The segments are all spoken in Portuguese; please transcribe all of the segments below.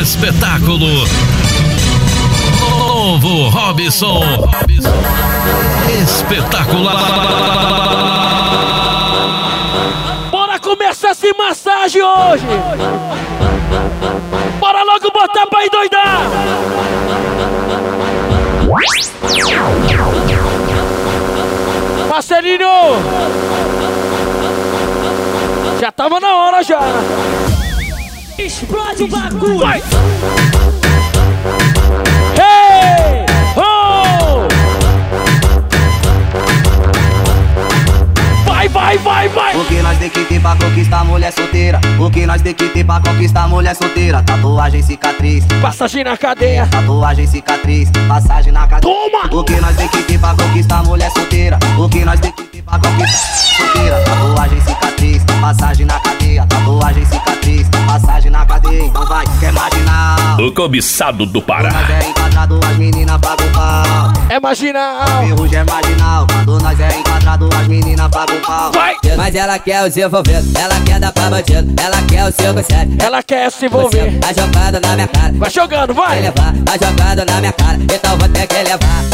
novo espetáculo. Novo Robson. Espetacular. Bora começar essa massagem hoje. Bora logo botar pra endoidar. Marcelinho! Já tava na hora já. Explode o bagulho. Vai. Hey! Oh! Vai, vai, vai, vai. O que nós tem que ter pra conquistar mulher solteira? O que nós tem que ter pra conquistar mulher solteira? Tatuagem, cicatriz, Passagem na cadeia. tatuagem, cicatriz, passagem na cadeia. Toma! O que nós tem que ter pra conquistar mulher solteira? O que nós tem que ter pra conquistar solteira? Tatuagem, cicatriz, passagem na cadeia. Tatuagem, cicatriz, passagem na cadeia. Então vai, quer marginal? O cobiçado do Pará. Nós é enquadrado, as meninas pagam pau. É marginal. Ferrugem é marginal. Quando nós é enquadrado, as meninas pagam pau. Vai. Mas ela quer os envolvidos, ela quer dar pra bandido, ela quer o 57. Ela quer se Você envolver. tá jogando na minha cara. Vai jogando, Vai vai. levar, tá jogando na minha cara, então vou ter que levar.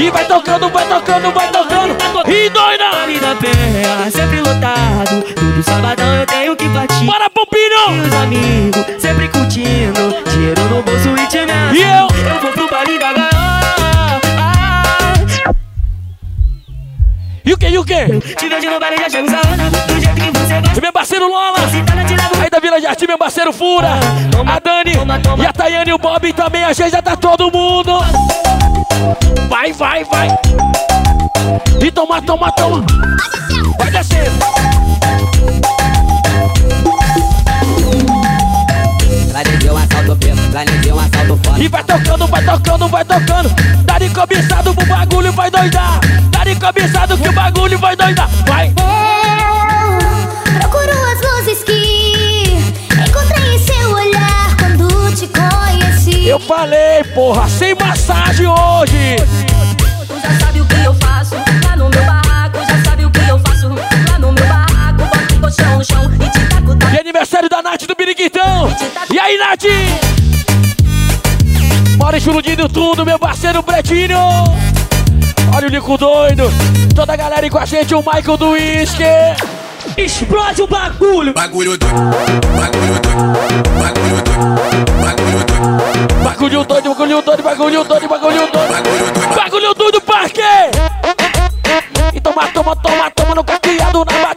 E vai tocando, vai tocando, vai tocando. E doida. Vale da Penha, sempre lotado. Todo sabadão eu tenho que partir. Bora, E Pompinho. os amigos, sempre curtindo. Dinheiro no bolso e te. E eu? Eu vou pro baile da gaiola. E o que, e o que? Te vejo no baile já chego sarrando. Do jeito que você gosta. Meu parceiro Lola. Tá Aí da Vila Jardim, meu parceiro Fura. A Dani e a Tayane e o Bob também. A gente já tá todo mundo. Vai, vai, vai. E toma, toma, toma. Vai descendo. Planejei um assalto assalto forte. E vai tocando, vai tocando, vai tocando. Tá de cobiçado pro bagulho vai doidar. Tá de cobiçado que o bagulho vai doidar. Vai. Eu procuro as luzes que encontrei em seu olhar quando te conheci. Eu falei, porra, sem massagem hoje. Tu já sabe o que eu faço lá no meu barraco. Já sabe o que eu faço lá no meu barraco. Boto o colchão no chão e te taco da E aniversário da Nath do Biriquitão. E aí, Nath? Bora explodindo tudo, meu parceiro Pretinho. Olha o Nico doido. Toda a galera aí com a gente, o Michael do Whisky. Explode o bagulho. Bagulho doido, bagulho doido, bagulho doido, bagulho doido, Bagulho doido, bagulho doido, bagulho doido, bagulho doido. bagulho doido. Bagulho doido, parque! E toma, toma, toma, toma no caqueado, na batida,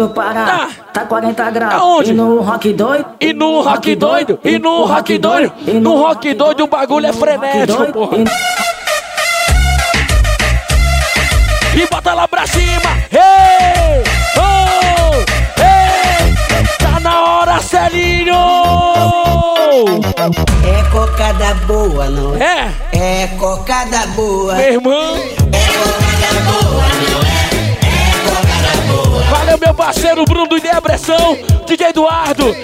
do Pará, Ah. tá 40 graus. Aonde? E no rock doido? E no rock doido, e no rock doido, e no rock doido o bagulho é frenético, porra. E bota lá pra cima. Ei! Oh! Ei! Tá na hora, Celinho! É cocada boa, não é? É, É cocada boa. meu irmão. Parceiro Bruno do Ideia Pressão, DJ Eduardo,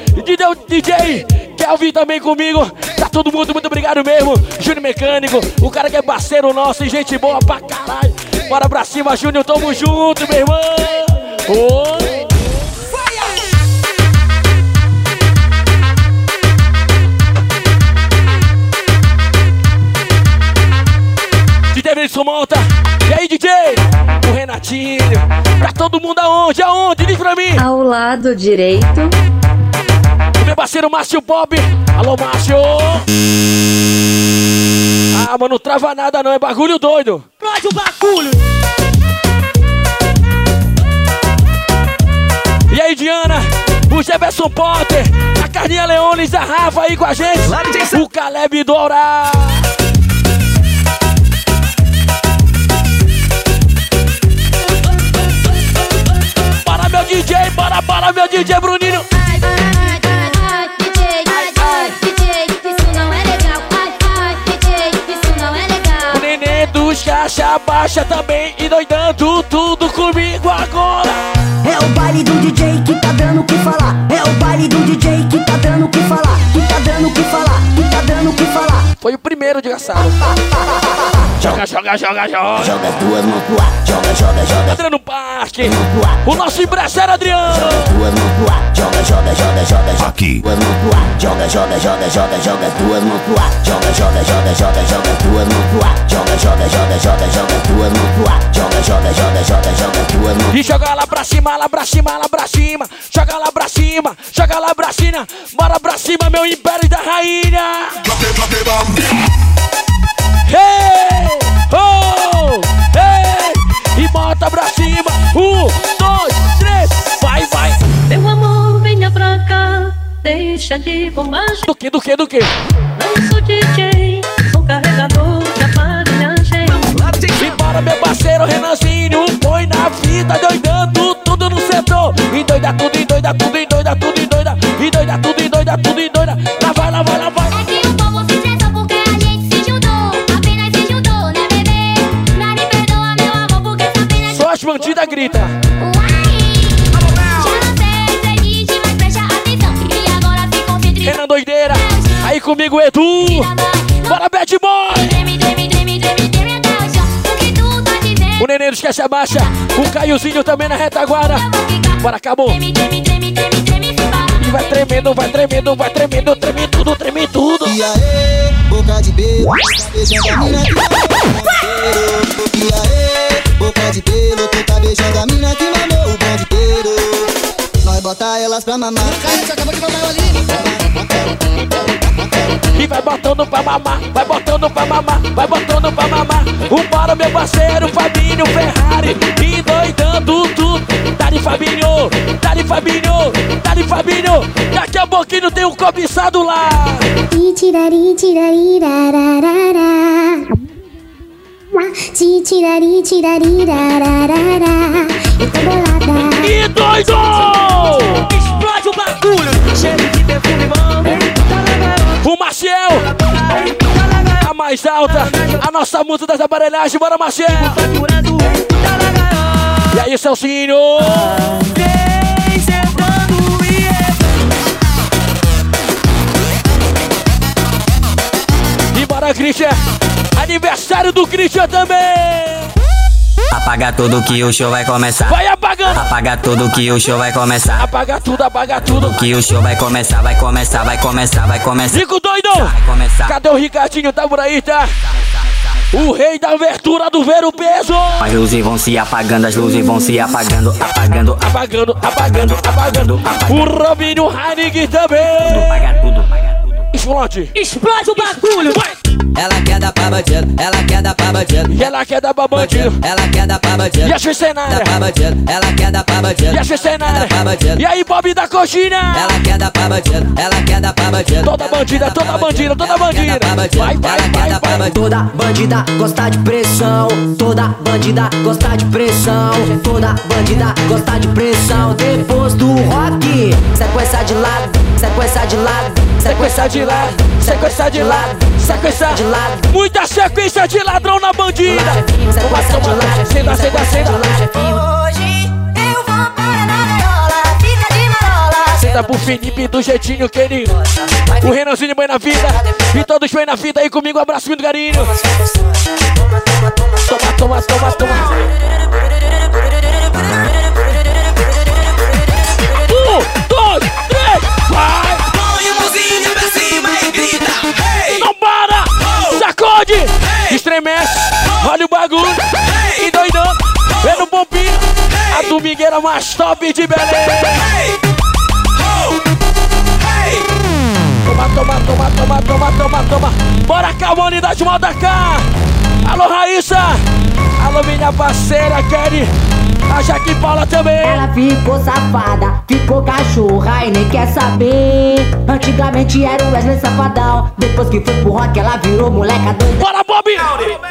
DJ, Kelvin também comigo. Tá todo mundo, muito obrigado mesmo. Júnior Mecânico, o cara que é parceiro nosso e gente boa pra caralho. Bora pra cima, Júnior, tamo junto, meu irmão. Oi. DJ Wilson Monta. E aí, DJ? O Renatinho. Tá todo mundo aonde? Aonde? Diz pra mim. Ao lado direito, O meu parceiro Márcio Bob. Alô, Márcio. Ah, mano, não trava nada não. É bagulho doido. Explode o bagulho. E aí, Diana? O Jefferson Potter. A Carlinha Leones. A Rafa aí com a gente. O Caleb Dourado. DJ. Bora, bora, meu DJ Bruninho. Ai, ai, ai, ai, DJ, ai, ai, DJ, isso não é legal. Ai, ai, DJ, isso não é legal. O neném dos caixa baixa também e doidando tudo comigo agora. É o baile do DJ que tá dando o que falar. É o baile do DJ que tá dando o que falar. Que tá dando o que falar. Que tá dando o que falar. Foi o primeiro de assado. Joga, joga, joga, joga. Joga as duas mãos pro ar, joga, joga, joga. Adriano Parque. O nosso empresário Adriano. duas mãos pro ar, joga, joga, joga, joga, joga. Aqui. Duas mãos pro ar, joga, joga, joga, joga, joga. as Duas mãos pro ar, joga, joga, joga, joga, joga. as Duas mãos pro ar, joga, joga, joga, joga, joga. as Duas mãos pro ar, joga, joga, joga, joga, joga. as Duas mãos E joga lá pra cima, lá pra cima, lá pra cima. Joga lá pra cima, joga lá pra cima. Bora pra cima, meu império da rainha. Hey! Oh! Hey! E bota pra cima. Um, dois, três. Vai, vai. Meu amor, venha pra cá. Deixa de bobagem. Do que, do que, do que? Não sou DJ, sou carregador de aparelhagem. E bora, meu parceiro Renanzinho. Põe na vida, doidando tudo no setor. E doida tudo, e doida tudo, e doida tudo, e doida. E doida tudo, e doida tudo, e doida. Lá vai, lá vai, lá vai. grita. Renan doideira, aí comigo Edu. Bora, Bad Boy! O neném esquece a baixa, O Caiozinho também na retaguarda. Bora, acabou. E vai tremendo, vai tremendo, vai tremendo, treme tudo, treme tudo. E aê, boca de beijo, beijando a mina tá E aê, boca de pelo, tu tá beijando a mina que mamou o bonde inteiro. Nós bota elas pra mamar. Acabou de mamar o Aline. E vai botando pra mamar, vai botando pra mamar, vai botando pra mamar. O para meu parceiro Fabinho Ferrari. E doidando tudo. Dali Fabinho, Dali Fabinho, Dali Fabinho. Daqui a pouquinho tem um cobiçado lá. Titirari, tirari, rararara. Titirari, tirari, rararara. Eu tô bolada. E doido! Explode o bagulho! Cheiro de perfume bom. O Maciel! A mais alta, a nossa música das aparelhagens, bora. Tá gaiola. E aí, Celcinho? E E bora, Christian! Aniversário do Christian também! Apaga tudo que o show vai começar. Vai apagando! Apaga tudo que o show vai começar. Apaga tudo, apaga tudo! Que o show vai começar, vai começar, vai começar, vai começar. Fico doidão! Vai começar. Cadê o Ricardinho? Tá por aí, tá? O rei da abertura do Ver o Peso! As luzes vão se apagando, as luzes vão se apagando, apagando, Apagando, apagando, apagando! O Robinho Heineken também! apaga tudo. Explode! explode o bagulho. Ela quer dar pra bandido, ela quer dar pra bandido. E ela quer dar pra bandido! Ela quer dar pra bandido. E a cenária? Dá pra bandido, ela quer dar pra bandido. E a cenária? Dá pra bandido. E aí, Bob da coxinha? Ela quer dar pra bandido, ela quer dar pra bandido. Toda bandida, toda bandida, toda bandida. Vai, vai, Ela quer vai, vai. Toda bandida gosta de pressão. Toda bandida gosta de pressão. Toda bandida gosta de pressão. Depois do rock, sequência de lado, sequência de lado, Sequência de lado, sequência de lado, sequência de lado. Muita sequência de ladrão na bandida. Toma, toma, acenda, acenda, acenda. Hoje eu vou para na gaiola. Fica de marola. Senta pro Felipe do jeitinho que ele. O Renanzinho bem na vida. E todos bem na vida aí comigo. Abraço muito carinho. Toma, toma, toma, toma. Um, mãozinha pra cima e grita. Hey! Não para! Sacode! Estremece! Olha o bagulho! E doidão! Vê no bombinho! A domingueira mais top de Belém! Hey! Oh! Hey! Toma, toma, toma, toma, toma, toma, toma! Bora cá, unidade moda cá! Alô, Raíssa! Alô, minha parceira, Kelly! A Jaque Paula também! Ela ficou safada, ficou cachorra e nem quer saber. Antigamente era o Wesley Safadão. Depois que foi pro rock, ela virou moleca doida. Bora, Bob!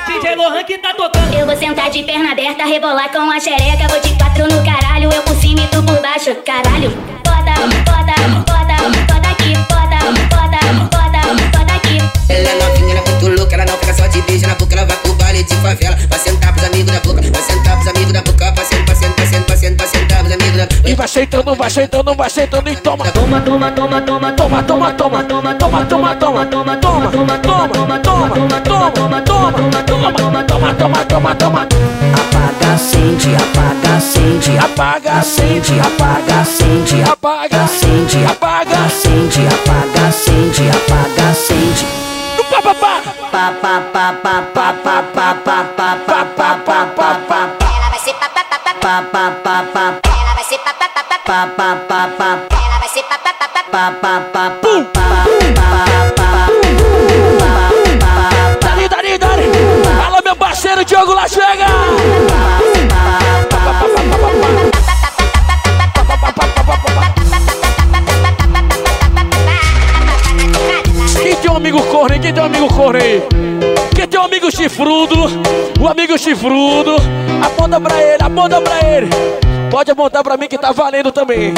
DJ Lohan que tá tocando. Eu vou sentar de perna aberta, rebolar com a xereca. Vou de quatro no caralho, eu por cima e tu por baixo. Caralho, bota, bota, bota, bota aqui, bota, bota, bota, bota aqui. Ela é novinha, ela é muito louca, ela não fica só de beijo na boca, ela vai pro de favela. Vai sentar pros amigos da boca, vai sentar pros amigos da boca, vai sentar, vai sentar, vai sentar, vai sentar, vai sentar pros amigos da E vai sentando, vai sentando, vai sentando e toma! Toma, toma, toma, toma, Toma, toma, toma, toma, toma, toma, toma, toma, toma! toma, toma, toma, toma, toma, toma, toma, toma, toma, toma, toma. Apaga, acende, apaga, acende, Apaga, acende, apaga, acende, apaga, acende, apaga. acende, apaga, acende, apaga, acende. No pá, pá, pá. Pa pa pa pa pa pa pa pa pa pa pa Ela vai ser papapá, pa pa pa pa ela vai ser papapá, pa pa pa pa ela vai ser papapá. pa pa pa pa pa Dali, dali, dali. Alô, meu parceiro Diogo Las Vegas. Quem tem um amigo corno aí? Quem tem um amigo corno aí? Quem tem um amigo chifrudo? O amigo chifrudo. Aponta pra ele, aponta pra ele. Pode apontar pra mim que tá valendo também.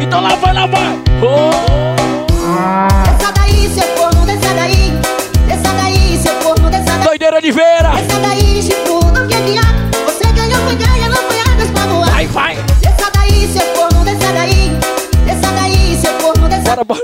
Então lá vai, lá vai. Oh. Desça daí, seu corno, desça daí. Desça daí, seu corno, desça daí. Doideira Oliveira. Desça daí, chifrudo, que é viado. Você ganhou, foi ganha, não foi águas pra voar. Vai, vai. Desça daí, seu corno, desça daí. Desça daí, seu corno, desça Bora, bora.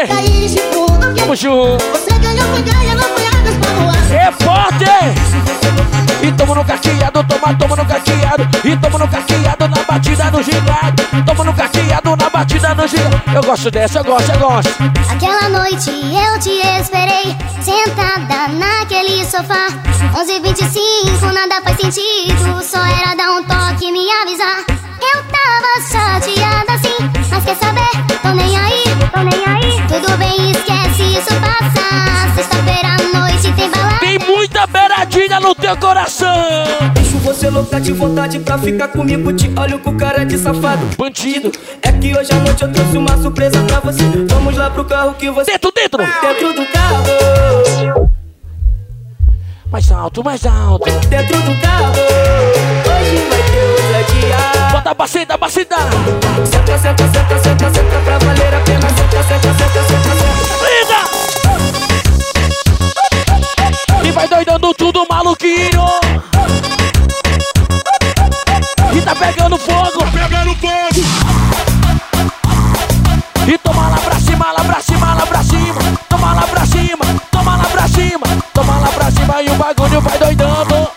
É Tamo junto. Você ganhou, foi ganha, não foi águas pra voar. É forte! E tamo no caqueado, toma, toma no caqueado. E tamo no caqueado na batida do gigante. Tamo no caqueado na batida do gigante. Eu gosto dessa, eu gosto, eu gosto. Aquela noite eu te esperei, sentada naquele sofá. 11h25, nada faz sentido, só era dar um toque e me avisar. Eu tava chateada assim, mas quer saber? Tô nem aí, tô nem aí. Beiradinha no teu coração. Deixo você louca de vontade pra ficar comigo. Te olho com cara de safado. Bandido. É que hoje à noite eu trouxe uma surpresa pra você. Vamos lá pro carro que você. Dentro, dentro. Dentro do carro. Mais alto, mais alto. Dentro do carro. Hoje vai ter ousadia. Bota a bacida, bacida. Senta, senta, senta, senta, senta pra valer a pena. Senta, senta, senta, senta, senta. Vai doidando tudo, maluquinho. E tá pegando fogo. Pegando fogo. E toma lá pra cima, lá pra cima, lá pra cima. Toma lá pra cima, toma lá pra cima. Toma lá pra cima e o bagulho vai doidando.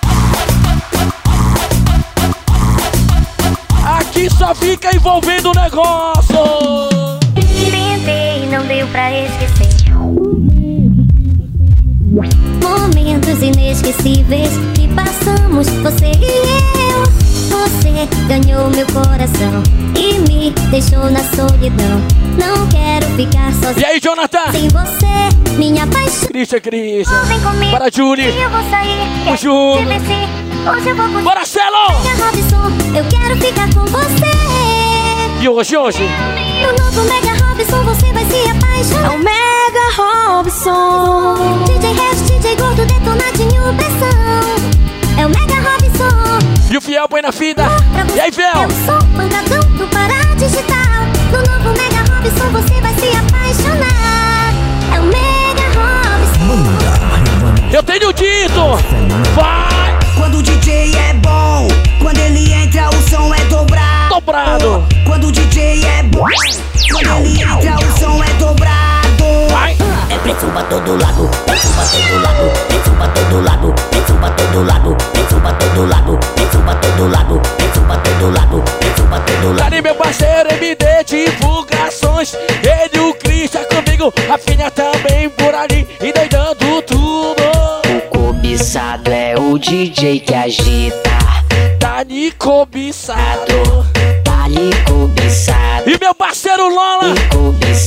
Aqui só fica envolvendo o negócio. Tentei, não deu pra esquecer. Momentos inesquecíveis que passamos, você e eu. Você ganhou meu coração e me deixou na solidão. Não quero ficar sozinho. E aí, Jonathan? Sem você, minha paixão. Christian, Christian. Vem comigo. Para, Julie. Eu vou sair. Te vencer. Hoje eu vou. Bora, Celo! Eu quero ficar com você. E hoje, hoje? No novo Mega Robson você vai se apaixonar. É o Mega Robson. DJ Hash, DJ Gordo, detonadinho, pressão. É o Mega Robson. E o Fiel põe na fita. E aí, Fiel? Eu sou pancadão do Pará Digital. No novo Mega Robson você vai se apaixonar. É o Mega Robson. Eu tenho dito! Vai! Quando o DJ é bom, quando ele entra o som é dobrado. Dobrado. DJ é bom, quando ele entra o som é dobrado. É preço pra todo lado, preço pra todo lado, preço pra todo lado, preço pra todo lado, preço pra todo lado, preço pra todo lado, preço pra todo lado, preço pra todo lado. Dali, meu parceiro, MD Divulgações. Ele e o Christian comigo. A filha também por ali. E doidando tudo. O cobiçado é o DJ que agita. Dali cobiçado. Dali cobiçado. E meu parceiro Lola.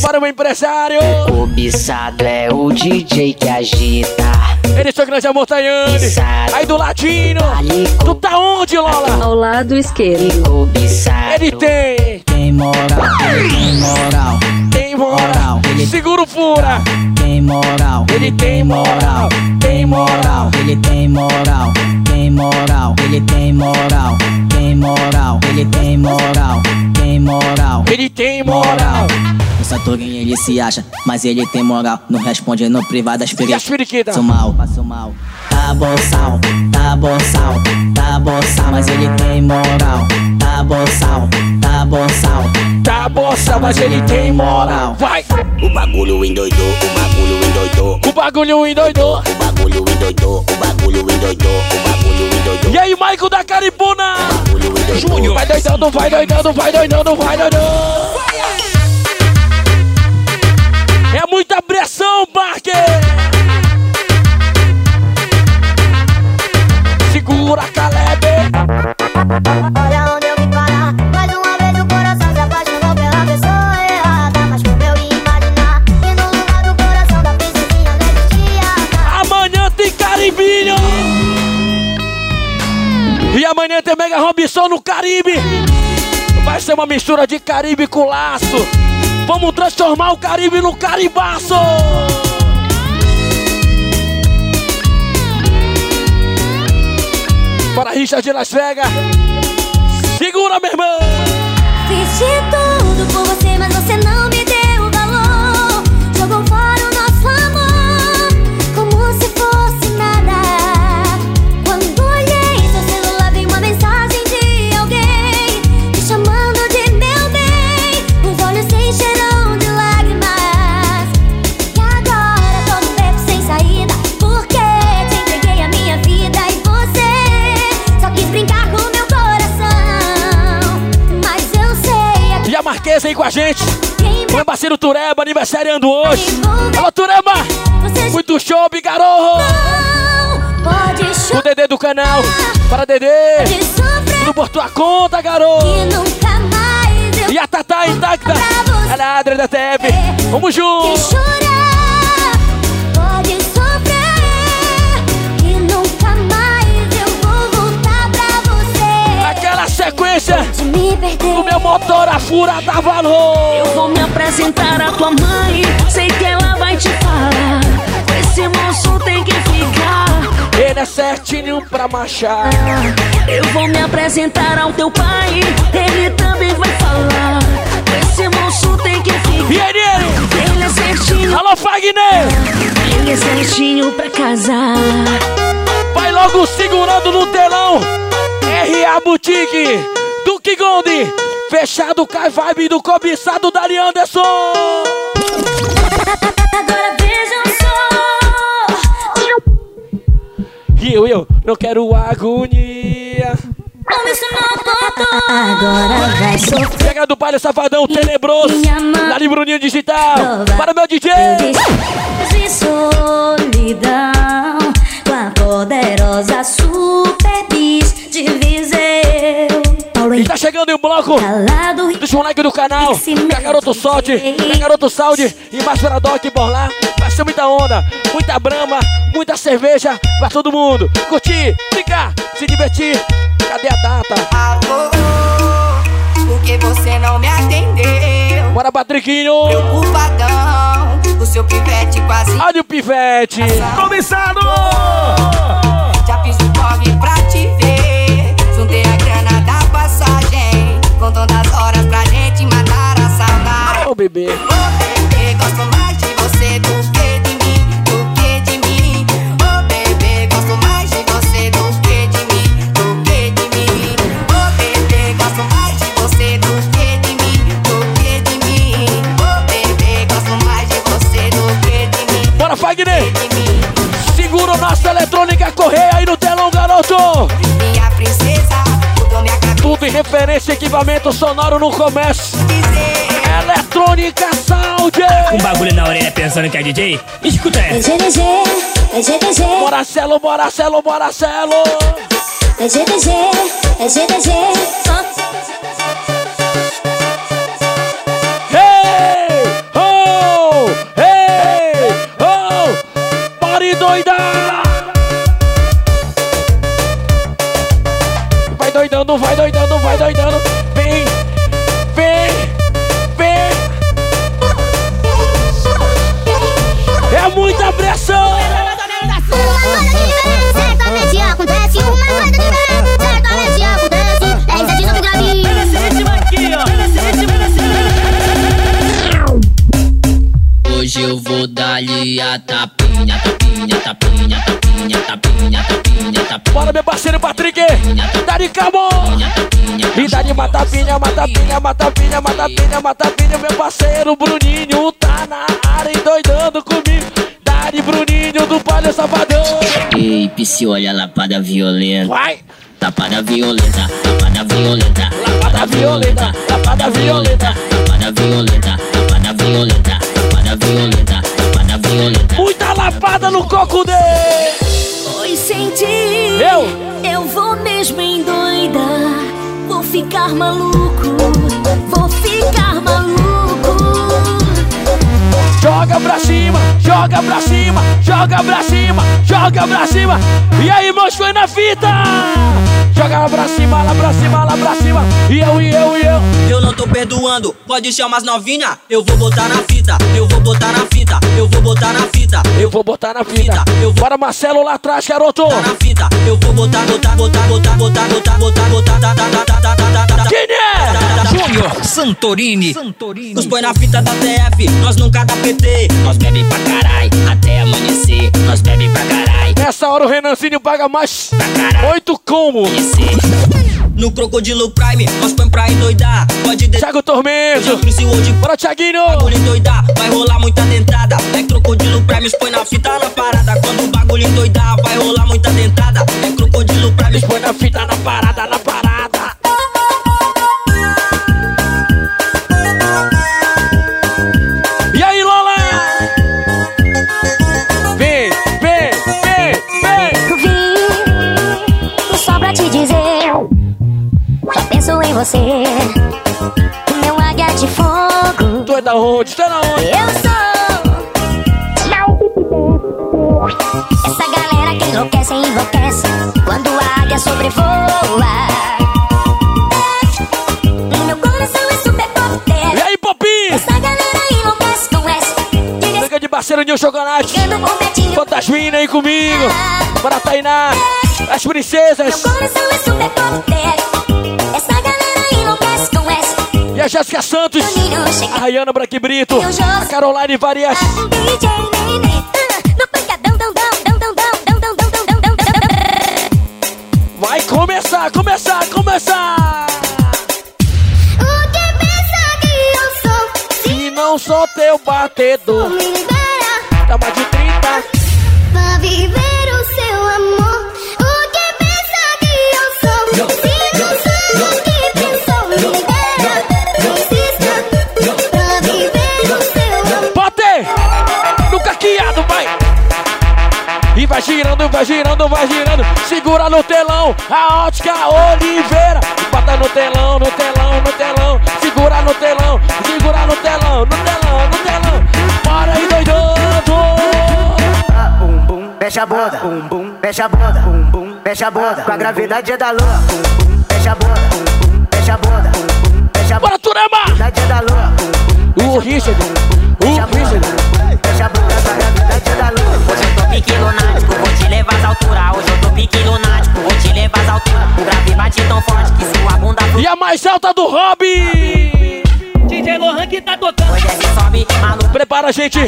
Para o empresário. Cobiçado é o DJ que agita. Ele é grande Montanhane. Aí do ladinho. Tu tá onde, Lola? Ao lado esquerdo. Cobiçado. Ele tem. Tem moral, tem moral. Tem moral. Segura o fura. Tem moral, Ele tem moral. tem moral, ele tem moral, tem moral, ele tem moral, tem moral, ele tem moral, tem moral. Ele tem moral. Essa toguinha ele se acha, mas ele tem moral. Não responde no privado as periquitas. periquitas? Passo mal, passo mal. Tá boçal, tá boçal, tá boçal, mas ele tem moral. Tá boçal, tá boçal. Tá bossa, mas ele tem moral. Vai! O bagulho endoidou, o bagulho endoidou. O bagulho endoidou. O bagulho endoidou, o bagulho endoidou, o bagulho endoidou. E aí, Maico da Caribuna? Júnior. Vai doidando, vai doidando, vai doidando, vai doidando. É muita pressão, Parque! Segura, Caleb! Olha onde amanhã tem Mega Robinson no Caribe! Vai ser uma mistura de Caribe com laço! Vamos transformar o Caribe no Caribaço! Para Richard de Las Vegas! Segura, meu irmão! Sei a Marquesa aí com a gente! Meu parceiro Tureba, aniversariando hoje! Alô, Tureba! Muito show, Bigarorro! Pode O Dedê do canal! Para Dedê! Tudo por tua conta, garoto! e a Tatá intacta! Ela é a Adria da TEB! Vamos que sequência me perder. do meu motor a fura dá valor! Eu vou me apresentar à tua mãe, sei que ela vai te falar. Esse moço tem que ficar. Ele é certinho pra machar! Eu vou me apresentar ao teu pai, ele também vai falar. Esse moço tem que E ficar. ele! Ele é certinho, Alô, Fagner! ele é certinho pra casar. Vai logo segurando no telão! RA Boutique! Duque Gold! Fechado com a vibe do cobiçado Dali Anderson! Agora vejam só. E eu, eu, não quero agonia! Agora vai sofrer. Pega do palha safadão tenebroso! Dali Bruninho Digital! Para meu DJ! de solidão com a poderosa super Viseu. E tá chegando em um bloco Calado dos moleques do canal, da Garoto Solte, da Garoto Saúde e mais para Doc por lá. Vai ser muita onda, muita brama, muita cerveja pra todo mundo. Curtir, ficar, se divertir. Cadê a data? Alô, por que você não me atendeu? Bora, Patriquinho! Preocupadão, o seu pivete quase Olha o pivete! Começado! já fiz o corre pra contando as horas pra gente matar a saudade. Ô, bebê! Ô bebê, gosto mais referência, equipamento sonoro no comércio. Eletrônica Sound! Com bagulho na orelha pensando que é DJ? Escuta É essa. GDG, é GDG, Bora, Celo, bora, Celo, bora, Celo! é GDG, é GDG. Hey! Oh! Hey! Oh! Pare doida! Doidando, vai doidando, vai doidando. Vem! Vem! Vem! É muita pressão! Certamente acontece uma coisa diferente. Certamente acontece. É isso aqui, não grave. Hoje eu vou dar-lhe a tapinha, tapinha, tapinha, tapinha, tapinha, tapinha, tapinha. Bora, meu parceiro Patrick! Dari Cabo! Tapinha, E dá de matapinha, matapinha, matapinha, matapinha, matapinha. Meu parceiro Bruninho tá na área endoidando comigo. De Bruninho do Palio Safadão. Ei, psi, olha a lapada violenta. Vai! Lapada violenta, lapada violenta, lapada violenta, lapada violenta, lapada violenta, lapada violenta, lapada violenta, lapada violenta. Muita lapada no coco dele! Oi, senti. Eu? Eu vou mesmo endoidar. Vou ficar maluco. Vou ficar maluco. Joga pra cima, joga pra cima, joga pra cima, joga pra cima. E aí, moço, foi na fita! Joga lá pra cima, lá pra cima, lá pra cima. E eu, e eu, e eu. Eu não tô perdoando, pode chamar as novinha. Eu vou botar na fita, eu vou botar na fita, eu vou botar na fita. Eu vou botar na fita. Bora, Marcelo, lá atrás, garoto. Na fita, eu vou botar, botar, botar, botar, botar, botar, botar, botar, tá, tá, tá, tá, tá, tá, tá, tá. Quem é? Júnior Santorini. Nos põe na fita da TF, nós nunca dá PT. Nós bebe pra carai, até amanhecer. Nós bebe pra carai. Nessa hora o Renancinho paga mais oito como. No Crocodilo Prime, nós põe pra endoidar. Pode deixar. Thiago Tormento. Bora, Thiaguinho. Bagulho endoidar, vai rolar muita dentada. É Crocodilo Prime, põe na fita na parada. Quando o bagulho endoidar, vai rolar muita dentada. É Crocodilo Prime, põe na fita na parada, na parada. Você. Meu águia de fogo. Tu é da onde? Tu é da onde? Eu sou. Essa galera que enlouquece, enlouquece. Quando a águia sobrevoa. Meu coração é super E aí, Popinho? Essa galera enlouquece com essa. Liga de parceiro de um chocolate. Fantasmina aí comigo. Bora, Tainá. As princesas. Meu coração é super Essa galera a Jéssica Santos, a Rayana Braque Brito, a Caroline Varias. Vai começar, começar, começar! O que pensa que eu sou? Se não sou teu batedor, me libera. Toma de 30. Pra viver o seu amor. E vai girando, vai girando, vai girando. Segura no telão, a ótica Oliveira. Bota no telão, no telão, no telão. Segura no telão, segura no telão, no telão, no telão. Para aí, doidando! Bum bum, fecha a bunda. Bum bum, fecha a bunda. Bum bum, fecha a bunda. Com a gravidade da lua. Bum bum, fecha a bunda. Bum bum, fecha a bunda. Bum bum, fecha a bunda. Bora, Turema! Gravidade da lua. O Richard, o Richard. Mais alta do Hobby! Prepara, gente.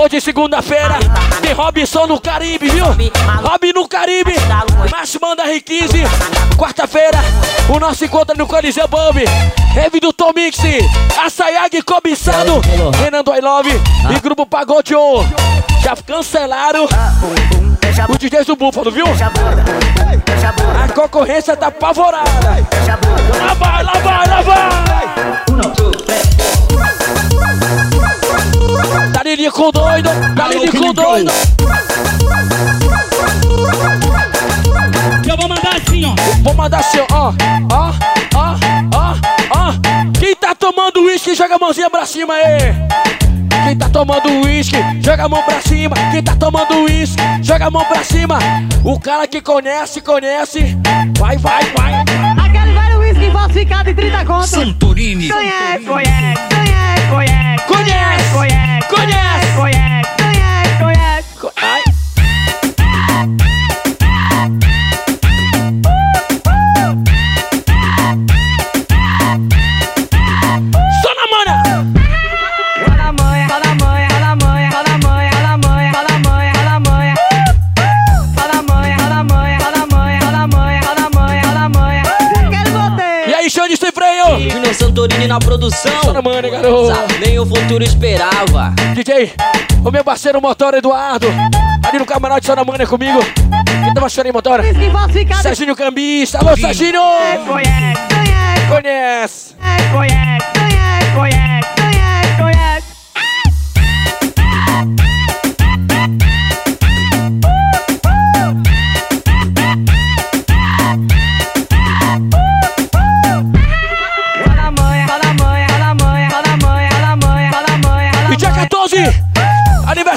Hoje, segunda-feira, tem Robson no Caribe, viu? Hobby no Caribe. Márcio manda R15. Quarta-feira, o nosso encontro no Coliseu Bomb. Rave do Tom Mix. Açaiag cobiçado. Renan do I Love. E Grupo Pagode. Já cancelaram os DJs do Búfalo, viu? A concorrência tá apavorada. Lá vai, lá vai, lá vai. Galine com doido, galine com doido. Eu vou mandar assim, ó. Vou mandar assim, ó. Ó tomando uísque, joga a mãozinha pra cima aí. Quem tá tomando uísque, joga a mão pra cima. Quem tá tomando uísque, joga a mão pra cima. O cara que conhece, conhece. Vai, vai, vai. Aquele velho uísque falsificado em 30 conto. Santorini. Conhece, conhece, conhece, conhece. Conhece, conhece, conhece. conhece, conhece, conhece. Alan Santorini na produção. Só na manha, garoto. Sabe, nem o futuro esperava. DJ, o meu parceiro Motor Eduardo, ali no camarote só na manha comigo. Quem tava chorando, Motor? Serginho Cambista. Alô, Serginho! Conhece. Conhece, conhece, conhece, conhece,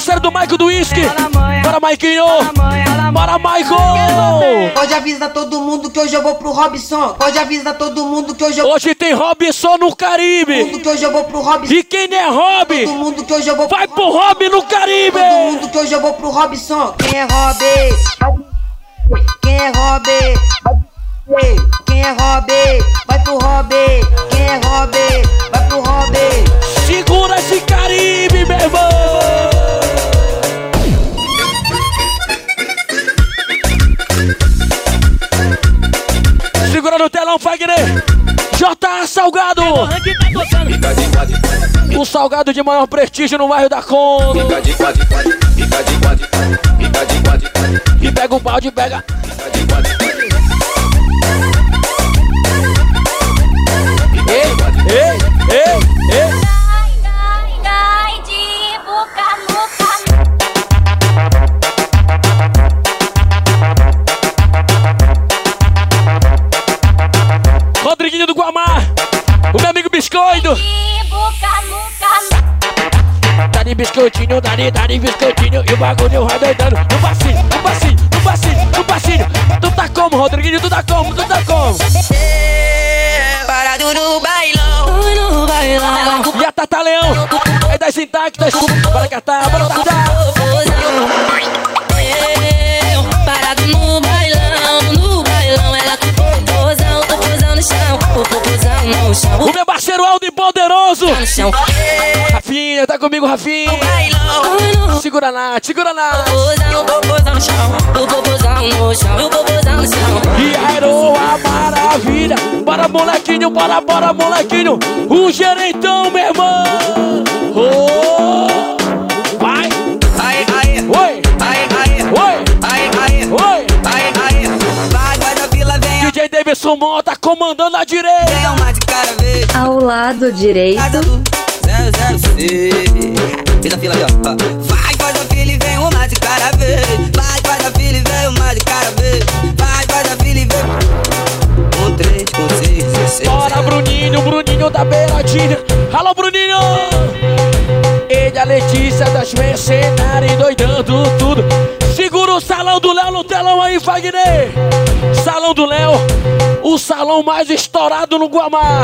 aniversário do Maico do Whisky. Bora, Maiquinho! Bora, Maico! Pode avisar todo mundo que hoje eu vou pro Robson. Pode avisar todo mundo que hoje eu Hoje tem Robson no Caribe. mundo que hoje eu vou pro Robson. E quem não é Rob? Todo mundo que hoje eu vou Vai pro Rob no Caribe. Todo mundo que hoje eu vou pro Robson. Quem é Rob? Quem é Rob? Quem é Rob? Vai pro Rob. Quem é Rob? Vai pro Rob. Segura esse Caribe, meu irmão! Segura no telão, Fagner! J. Salgado! O salgado de maior prestígio no bairro da Conda. E pega o balde, pega. Ei, ei, Biscoito! Dá-lhe biscoitinho, dá-lhe, dá-lhe biscoitinho E o bagulho vai doidando No passinho, no passinho, no passinho, no passinho Tu tá como, Rodriguinho? Tu tá como? Tu tá como? Parado no bailão. No bailão. E a Tata Leão É das intactas Bora catar, bora catar O meu parceiro Aldo Poderoso. Rafinha, tá comigo, Rafinha. Segura lá, segura lá. E aerou a maravilha. Bora, molequinho, bora, bora, molequinho. O gerentão, meu irmão. Oh. Davidson Mota comandando a direita Vem uma de cada vez. Ao lado direito. Seis. Fez a fila ali, ó. Vai, vai da fila e vem uma de cada vez. Vai, vai da fila e vem uma de cada vez. Vai, vai da fila e vem. Com três, com seis, dezesseis. Bora Bruninho, Bruninho da beiradinha Alô Bruninho Ele, a Letícia das mercenárias Doidando tudo Segura o salão do Léo no telão aí, Fagner. Salão do Léo, o salão mais estourado no Guamá.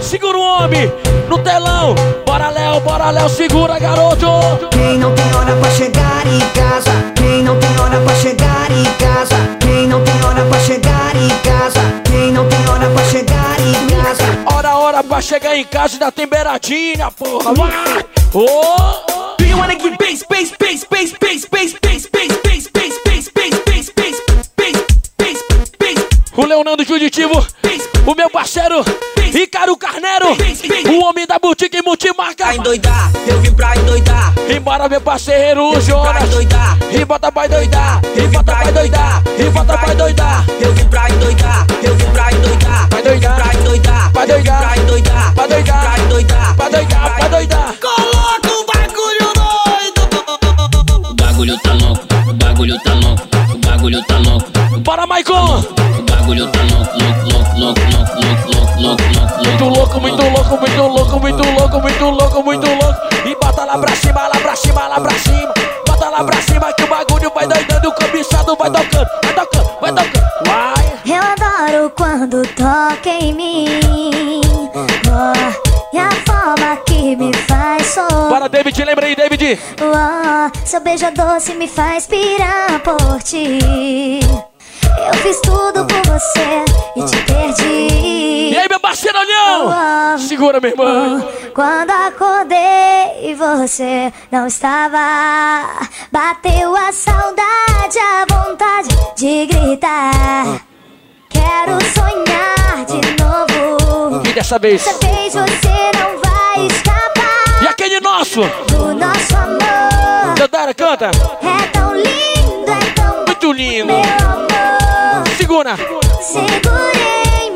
Segura o homem no telão. Bora, Léo, bora, Léo, segura, garoto. Quem não tem hora pra chegar em casa? Quem não tem hora pra chegar em casa? Quem não tem hora pra chegar em casa? Quem não tem hora pra chegar em casa? Hora, hora pra chegar em casa e tem temperadinha, porra. Vai! Oh! Do you wanna get bass, bass, bass, bass, bass, bass, bass? O Leonardo Juditivo, o meu parceiro Ricardo Carneiro, o homem da boutique multimarca. Pra endoidar, eu vim pra endoidar. Embora meu parceiro Jonas, e bota pra doidar, e bota pra doidar, e bota pra doidar. Eu vim pra endoidar, eu vim pra endoidar. Pra doidar, Pra endoidar, pra doidar, pra endoidar. pra doidar, Pra endoidar, pra doidar, pra doidar. Coloca um bagulho doido. O bagulho tá louco, o bagulho tá louco, o bagulho tá louco. Bora, Maicon! Bagulho tá louco, louco, louco, louco, louco, louco, louco, louco, louco. Muito louco, muito louco, muito louco, muito louco, muito louco, muito louco. E bota lá pra cima, lá pra cima, lá pra cima. Bota lá pra cima que o bagulho vai doidando, o cobiçado vai tocando, vai tocando, vai tocando. Vai! Eu adoro quando toca em mim. Oh, e a forma que me faz sorrir. Bora, David, lembra aí, David. Oh, seu beijo doce me faz pirar por ti. Eu fiz tudo por você e te perdi. E aí, meu parceiro Olhão? Segura, minha irmã. Quando acordei, você não estava. Bateu a saudade, a vontade de gritar. Quero sonhar de novo. Essa dessa vez. Dessa vez você não vai escapar E aquele nosso? do nosso amor. Dandara, canta. É tão lindo, é tão Muito lindo. meu amor segura. segura.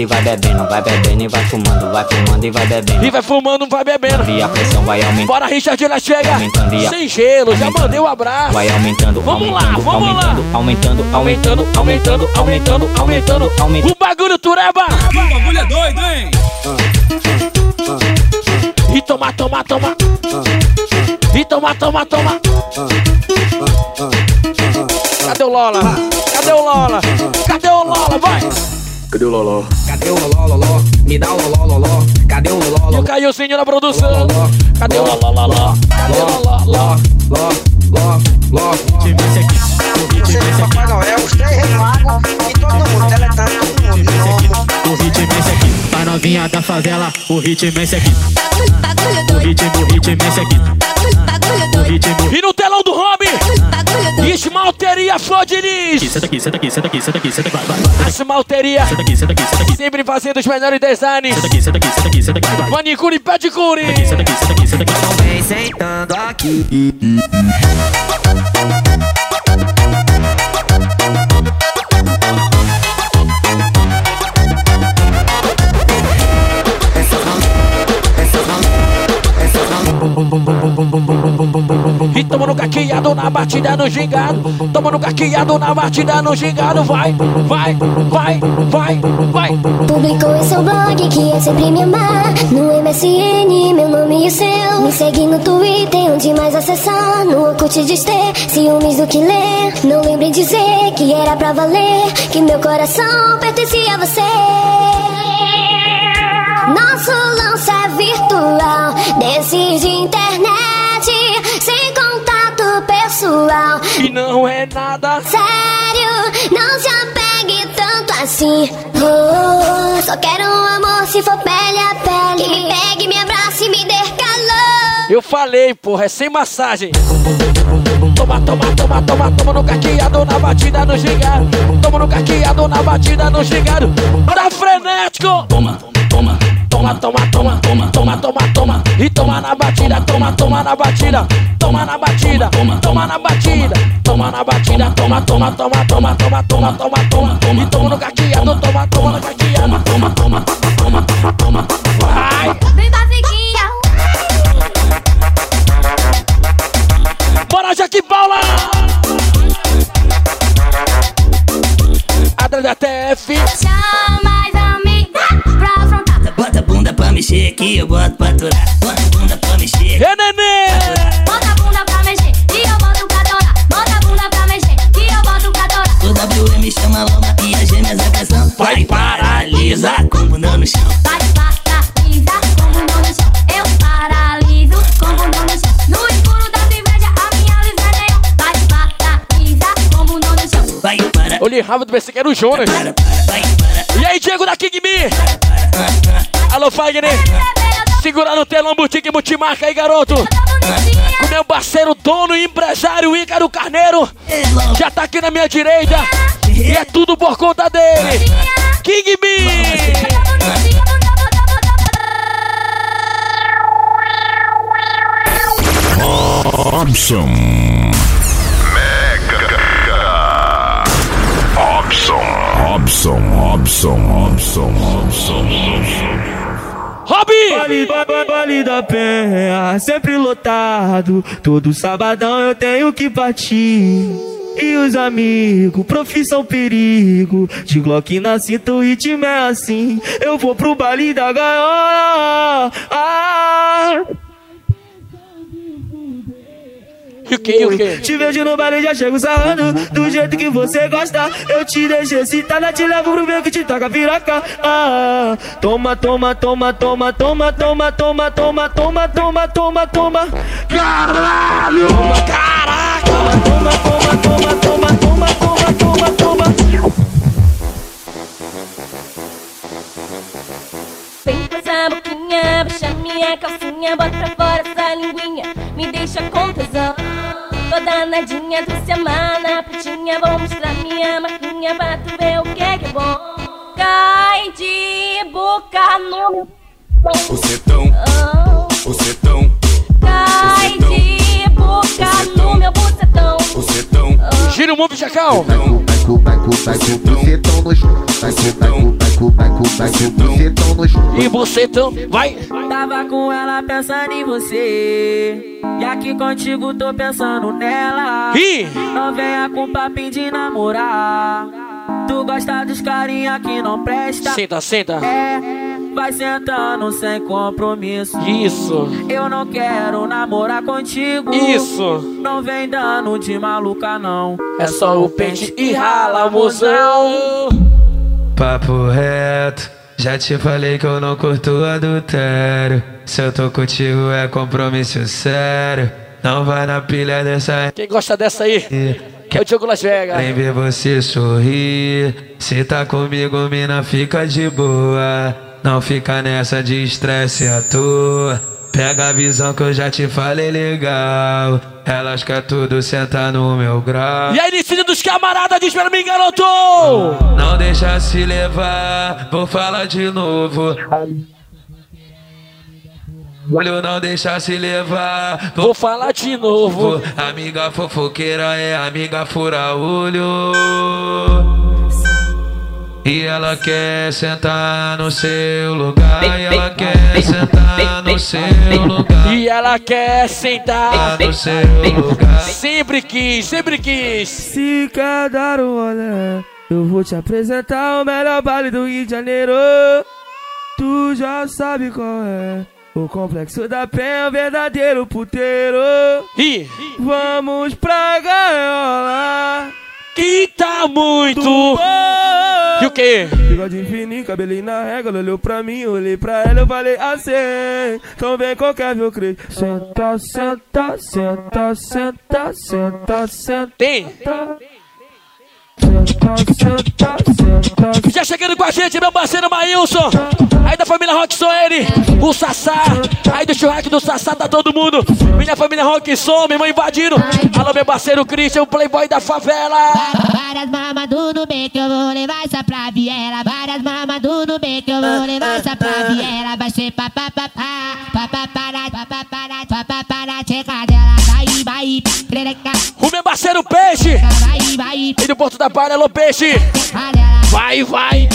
E vai bebendo, vai bebendo e vai fumando, vai fumando e vai bebendo. E vai fumando, vai bebendo. E a pressão vai aumentando. Bora, Richard, ela chega. Aumentando e a- Sem gelo, já mandei um abraço. Vai aumentando, Vamos lá, aumentando, vamos lá. aumentando, aumentando, aumentando, aumentando, aumentando, aumentando, aumentando. O bagulho tureba. O bagulho é doido, hein? E toma, toma, toma. E toma, toma, toma. Cadê o Lola? Cadê o Lola? Cadê o Lola? Vai! Cadê o Loló? Cadê o loló, loló? Me dá o loló, loló. Cadê o loló, E o loló? Caiozinho na produção. Cadê o Lola? Lola? Cadê o Lola? Ló, ló, ló, ló. Tive esse aqui. O ritmo esse aqui. Papai Noel, os três reis magos e todo mundo, deletando todo mundo. O ritmo esse aqui. A novinha da favela. O ritmo esse aqui. O ritmo, o ritmo esse aqui. O ritmo. E no telão do Robin, esmalteria Flodiris. Senta aqui, senta aqui, senta aqui, senta aqui, senta aqui. Vai, vai, vai. Esmalteria, Senta aqui, senta aqui, senta aqui. sempre fazendo os melhores designs. Senta aqui, senta aqui, senta aqui, senta aqui. Manicure e pedicure. Senta aqui, senta aqui, senta aqui. Vem sentando aqui. E toma no caqueado na batida no gingado. Toma no caqueado na batida no gingado. Vai, vai, vai, vai, vai. Publicou em seu blog que é sempre me amar. No MSN, meu nome e o seu. Me segue no Twitter, onde mais acessar. No Orkut diz ter ciúmes do que ler. Não lembre em dizer que era pra valer. Que meu coração pertencia a você. Nosso lance é virtual, desses de internet, sem contato pessoal. E não é nada. Sério, não se apegue tanto assim. Oh, só quero um amor se for pele a pele. Que me pegue, me abrace e me dê calor. Eu falei, porra, é sem massagem. Toma, toma, toma, toma, toma no caqueado na batida no gingado. Toma no caqueado na batida no gingado. Tá frenético. Toma, toma. Toma, toma, toma, toma, toma, toma, toma. E toma na batida, toma, toma na batida. Toma na batida, toma, toma na batida. Toma na batida, toma, toma, toma, toma, toma, toma, toma, toma. E toma no caqueado, toma, toma no caqueado. Toma, toma, toma, toma. Vai. Vem, Basiquinha. Bora, Jaque Paula! Adra da TF. Chama aqui, eu boto pra aturar. Bota a bunda pra mexer. É nenê! Bota a bunda pra mexer e eu boto pra torar. Bota a bunda pra mexer e eu boto pra torar. O WM chama Loma e as gêmeas a pressão. Vai paralisa com o bundão no chão. Vai paralisar com o bundão no chão. Eu paraliso com o bundão no chão. No escuro da inveja, a minha luz é neon. Vai paralisar com o bundão no chão. Vai para, Olhei rápido, pensei que era o Jonas. para, para, vai para. E aí, Diego da King Me? Alô, Fagner. Segura no telão, boutique multimarca aí, garoto. Com meu parceiro, dono e empresário Ícaro Carneiro. Já tá aqui na minha direita. E é tudo por conta dele. King Me. Robson. Mega. Robson. Robson, Robson, Robson, Robson, Robson. Robin! Vale, vale, vale da penha, sempre lotado. Todo sabadão eu tenho que partir. E os amigos, profissão perigo. De Glock na cinta, o ritmo é assim. Eu vou pro baile da gaiola. Ah. E o que, e o que? Te vejo no baile, já chego sarrando Do jeito que você gosta Eu te deixo excitada, te levo pro meio que te toca piroca ah, Toma, toma, toma, toma, toma, toma, toma, toma, toma, toma, toma, toma Caralho! Toma, caraca! Toma, toma, toma, toma, toma, toma, toma, toma, toma minha calcinha, bota pra fora essa linguinha, me deixa com tesão. Tô danadinha, tu se amar na putinha, vou mostrar minha marquinha pra tu ver o que é que é bom. Cai de boca no meu Bucetão, bucetão, Cai no chão. E bucetão, vai. Tava com ela pensando em você. E aqui contigo tô pensando nela. Ih! Não venha com papinho de namorar. Tu gosta dos carinha que não presta. Senta, senta. É, vai sentando sem compromisso. Isso. Eu não quero namorar contigo. Isso. Não vem dando de maluca, não. É só o pente e rala, mozão. Papo reto, já te falei que eu não curto adultério. Se eu tô contigo é compromisso sério. Não vai na pilha dessa. Quem gosta dessa aí? É o Diogo Las Vegas. Nem ver você sorrir. Se tá comigo, mina, fica de boa. Não fica nessa de estresse à toa. Pega a visão que eu já te falei legal. Elas quer tudo sentar no meu grau. E aí, Licínio dos camaradas, diz pra mim, garoto! Não deixa se levar, vou falar de novo. Olho não deixa se levar, Vou falar de novo. Amiga fofoqueira é amiga fura olho. E ela quer sentar no seu lugar. E ela quer sentar no seu lugar. E ela quer sentar no seu lugar. Sempre quis, sempre quis. Se quer dar um olé, eu vou te apresentar o melhor baile do Rio de Janeiro. Tu já sabe qual é. O complexo da penha é o verdadeiro puteiro. E vamos pra gaiola. Que tá muito. E o quê? Bigode fininho, cabelinho na régua, olhou pra mim, olhei pra ela, eu falei assim. Então vem qualquer viu crente. Senta, senta, senta, senta, senta, senta. Tem. Senta, senta, senta. Já chegando com a gente, meu parceiro Maílson. Aí da família Rock só ele, o Sassá. Aí do churrasco do Sassá tá todo mundo. Minha família Rock som, meu irmão invadindo. Alô, meu parceiro Christian, o playboy da favela. Várias mamas do Nubank, eu vou levar essa pra viela. Várias mamas do Nubank, eu vou levar essa pra viela. Vai ser papapá, papapá, papapá, papapá, checa dela. Vai, vai. O meu parceiro Peixe. Vai, vai, E do Porto da Palha, alô Peixe. Vai, vai.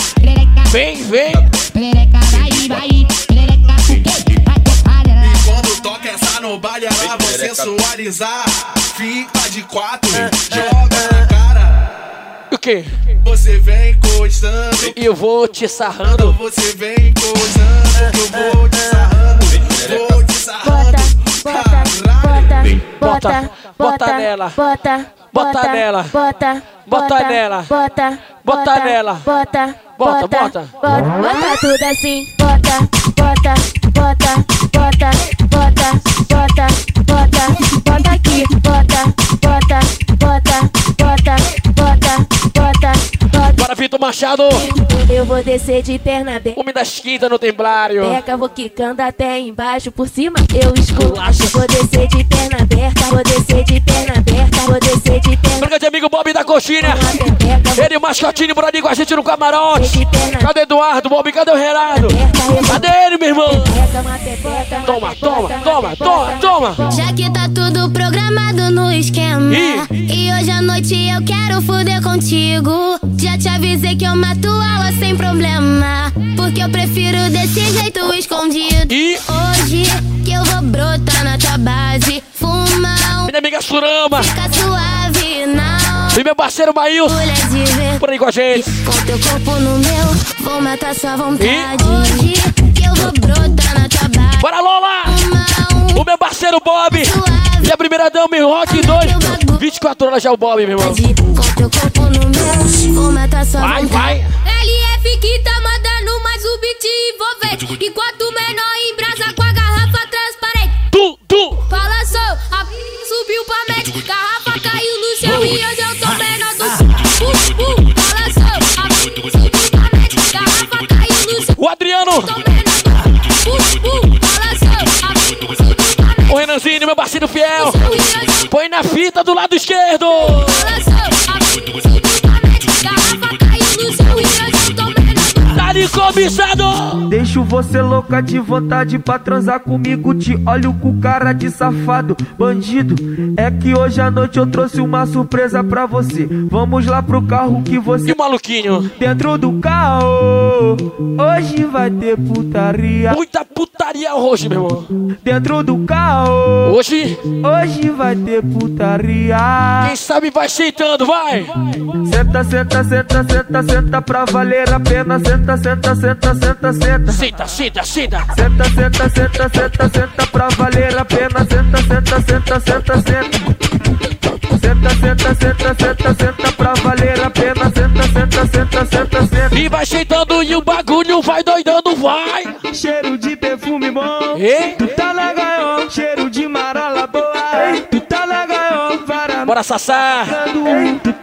Vem, vem. Vai, vai. E quando toca essa no baile, ela vou sensualizar. Fica de quatro, joga na cara. E o quê? Você vem encostando. E eu vou te sarrando. Você vem. Que eu vou te sarrando. Vou te sarrando. Bota, bota nela. Bota, Bota nela. Bota, Bota nela. Bota, Bota nela. Bota, Bota, bota. bota, bota tudo assim. Bota, bota, bota, bota, bota, bota, bota, bota aqui. Bota, bota, bota, bota, bota, bota, Bora, Vitor Machado. Eu vou descer de perna aberta. Homem das quintas no Templário. Peca, vou quicando até embaixo, por cima eu esculacho. Vou descer de perna aberta, vou descer de perna aberta, vou descer de perna O grande amigo Bob da Coxinha. Ele, o mascotinho, por ali com a gente no camarote. Cadê Eduardo, Bob? Cadê o Renato? Cadê ele, meu irmão? Toma, toma, toma, toma, toma. Já que tá tudo programado no esquema. E hoje à noite eu quero fuder contigo. Já te avisei que eu mato aula sem problema. Porque eu prefiro desse jeito escondido. Hoje que eu vou brotar na tua base. Fumar um Minha amiga Surama. fica suave, não. E meu parceiro Maílson. Por aí com a gente. Com teu corpo no meu, vou matar sua vontade. Hoje que eu vou brotar na tua base. Bora, Lola! O meu parceiro Bob. E a primeira dama em Rock 2. 24 horas já o Bob, meu irmão. Vai, vai. LF que tá mandando mais o beat envolvente. Enquanto o menor em Renanzinho, meu parceiro fiel. Põe na fita do lado esquerdo. Cobiçado. Deixo você louca de vontade pra transar comigo. Te olho com cara de safado, bandido. É que hoje à noite eu trouxe uma surpresa pra você. Vamos lá pro carro que você. E o maluquinho? Dentro do carro, hoje vai ter putaria. Muita putaria hoje, meu irmão. Dentro do carro, Hoje, hoje vai ter putaria. quem sabe vai sentando, vai. Senta, senta, senta, senta, senta pra valer a pena. Senta, senta, senta, senta, senta. Senta, senta, senta. Senta, senta, senta, senta, senta pra valer a pena. Senta, senta, senta, senta, senta. Senta, senta, senta, senta, senta pra valer a pena. Senta, senta, senta, senta, senta. E vai sentando e o bagulho vai doidando, vai. Cheiro de perfume bom. E? Tu tá na gaiola. Cheiro de marola boa. Tu tá na gaiola. Bora, Sassá.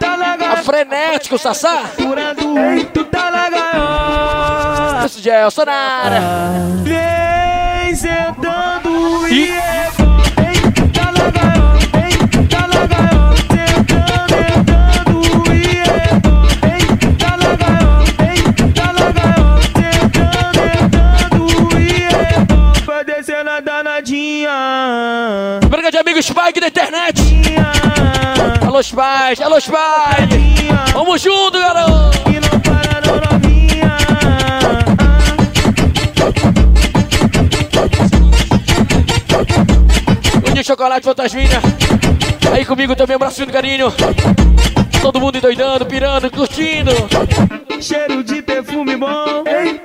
Tá gaiola. frenético, Sassá. Tu tá na gaiola. Isso, Gelson na área. Vem sentando E- Vai descer na danadinha. Briga de amigos Spike da internet. Alô, Spike. Alô, Spike. Vamos junto, garoto. E não para não novinha. Um de chocolate fantasminha. Aí comigo também, um abraço de carinho. Todo mundo endoidando, pirando, curtindo. Cheiro de perfume bom. Tu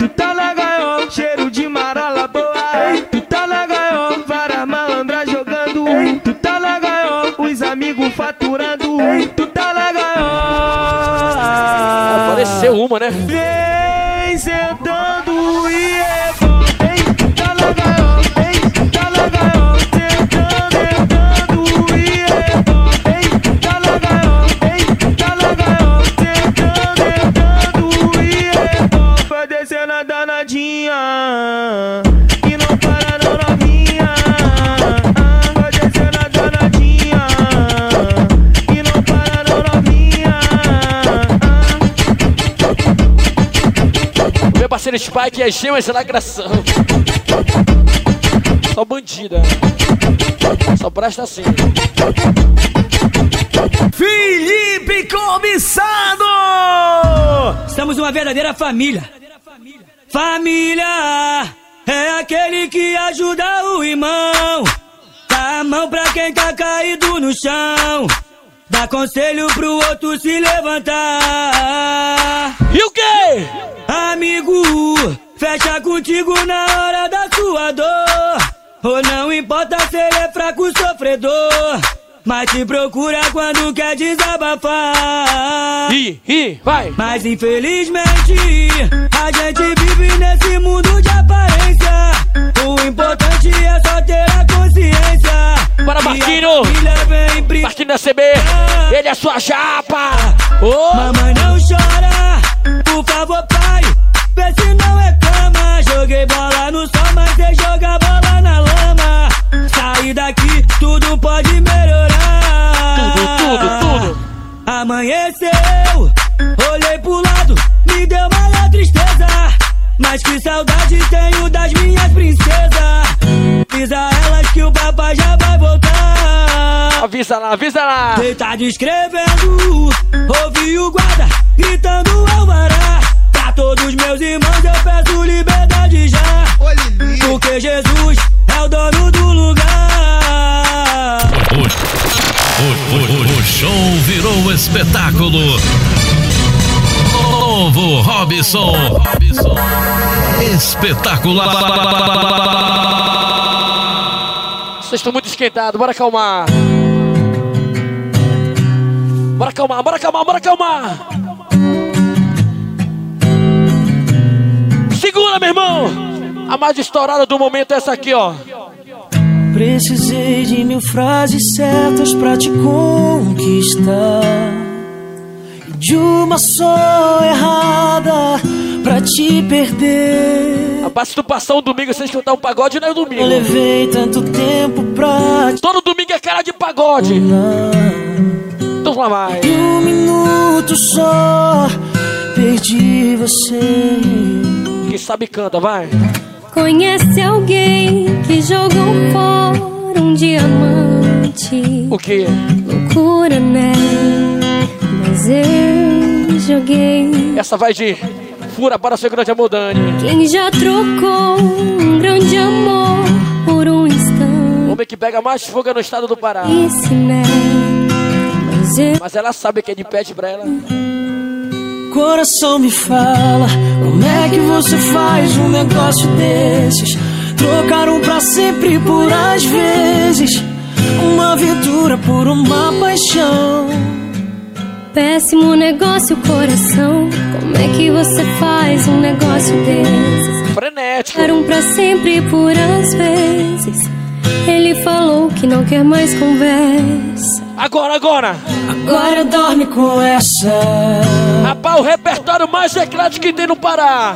Spike é gema essa lacração. Só bandida. Só presta assim. Felipe Comissado! Estamos uma verdadeira família. Família é aquele que ajuda o irmão. Dá a mão pra quem tá caído no chão. Dá conselho pro outro se levantar. E o quê? Amigo, fecha contigo na hora da sua dor. Ou não importa se ele é fraco, sofredor. Mas te procura quando quer desabafar. Ih, ih, vai. Mas infelizmente, a gente vive nesse mundo de aparência. O importante é só ter a consciência. Para Marquinho. Marquinho da CB. Ele é sua chapa. Ô, Mamãe não chora, por favor pai, vê se não reclama. Joguei bola no sol, mas você joga bola na lama. Sair daqui, tudo pode melhorar. Tudo, tudo, tudo. Amanheceu, olhei pro lado, me deu maior tristeza. Mas que saudade tenho das minhas princesas. Diz a elas que o papai já vai voltar. avisa lá, avisa lá. Cê tá descrevendo, ouvi o guarda gritando alvará. Pra todos meus irmãos eu peço liberdade já. Porque Jesus é o dono do lugar. O, o- o- o show virou espetáculo. Novo Robson. Espetacular. Vocês estão muito esquentados, bora acalmar. Bora acalmar, bora acalmar, bora acalmar. Segura, meu irmão. A mais estourada do momento é essa aqui, ó. Precisei de mil frases certas pra te conquistar. De uma só errada pra te perder. Rapaz, se tu passar um domingo sem escutar um pagode, não é o domingo. Eu levei tanto tempo pra. Todo domingo é cara de pagode. Então lá vai. Em um minuto só perdi você. Quem sabe canta, vai. Conhece alguém que jogou fora um diamante? O quê? Loucura, né? Mas eu joguei. Essa vai de fura para seu grande amor, Dani. Quem já trocou um grande amor por um instante? Homem que pega mais fogo no estado do Pará. Né? Mas eu Mas ela sabe que é de pet pra ela. Coração me fala, como é que você faz um negócio desses? Trocar um pra sempre por às vezes. Uma aventura por uma paixão. Péssimo negócio, coração. Como é que você faz um negócio desses? Frenético. Dar um pra sempre por às vezes. Ele falou que não quer mais conversa. Agora, agora. Agora dorme com essa. Rapaz, o repertório mais eclético que tem no Pará.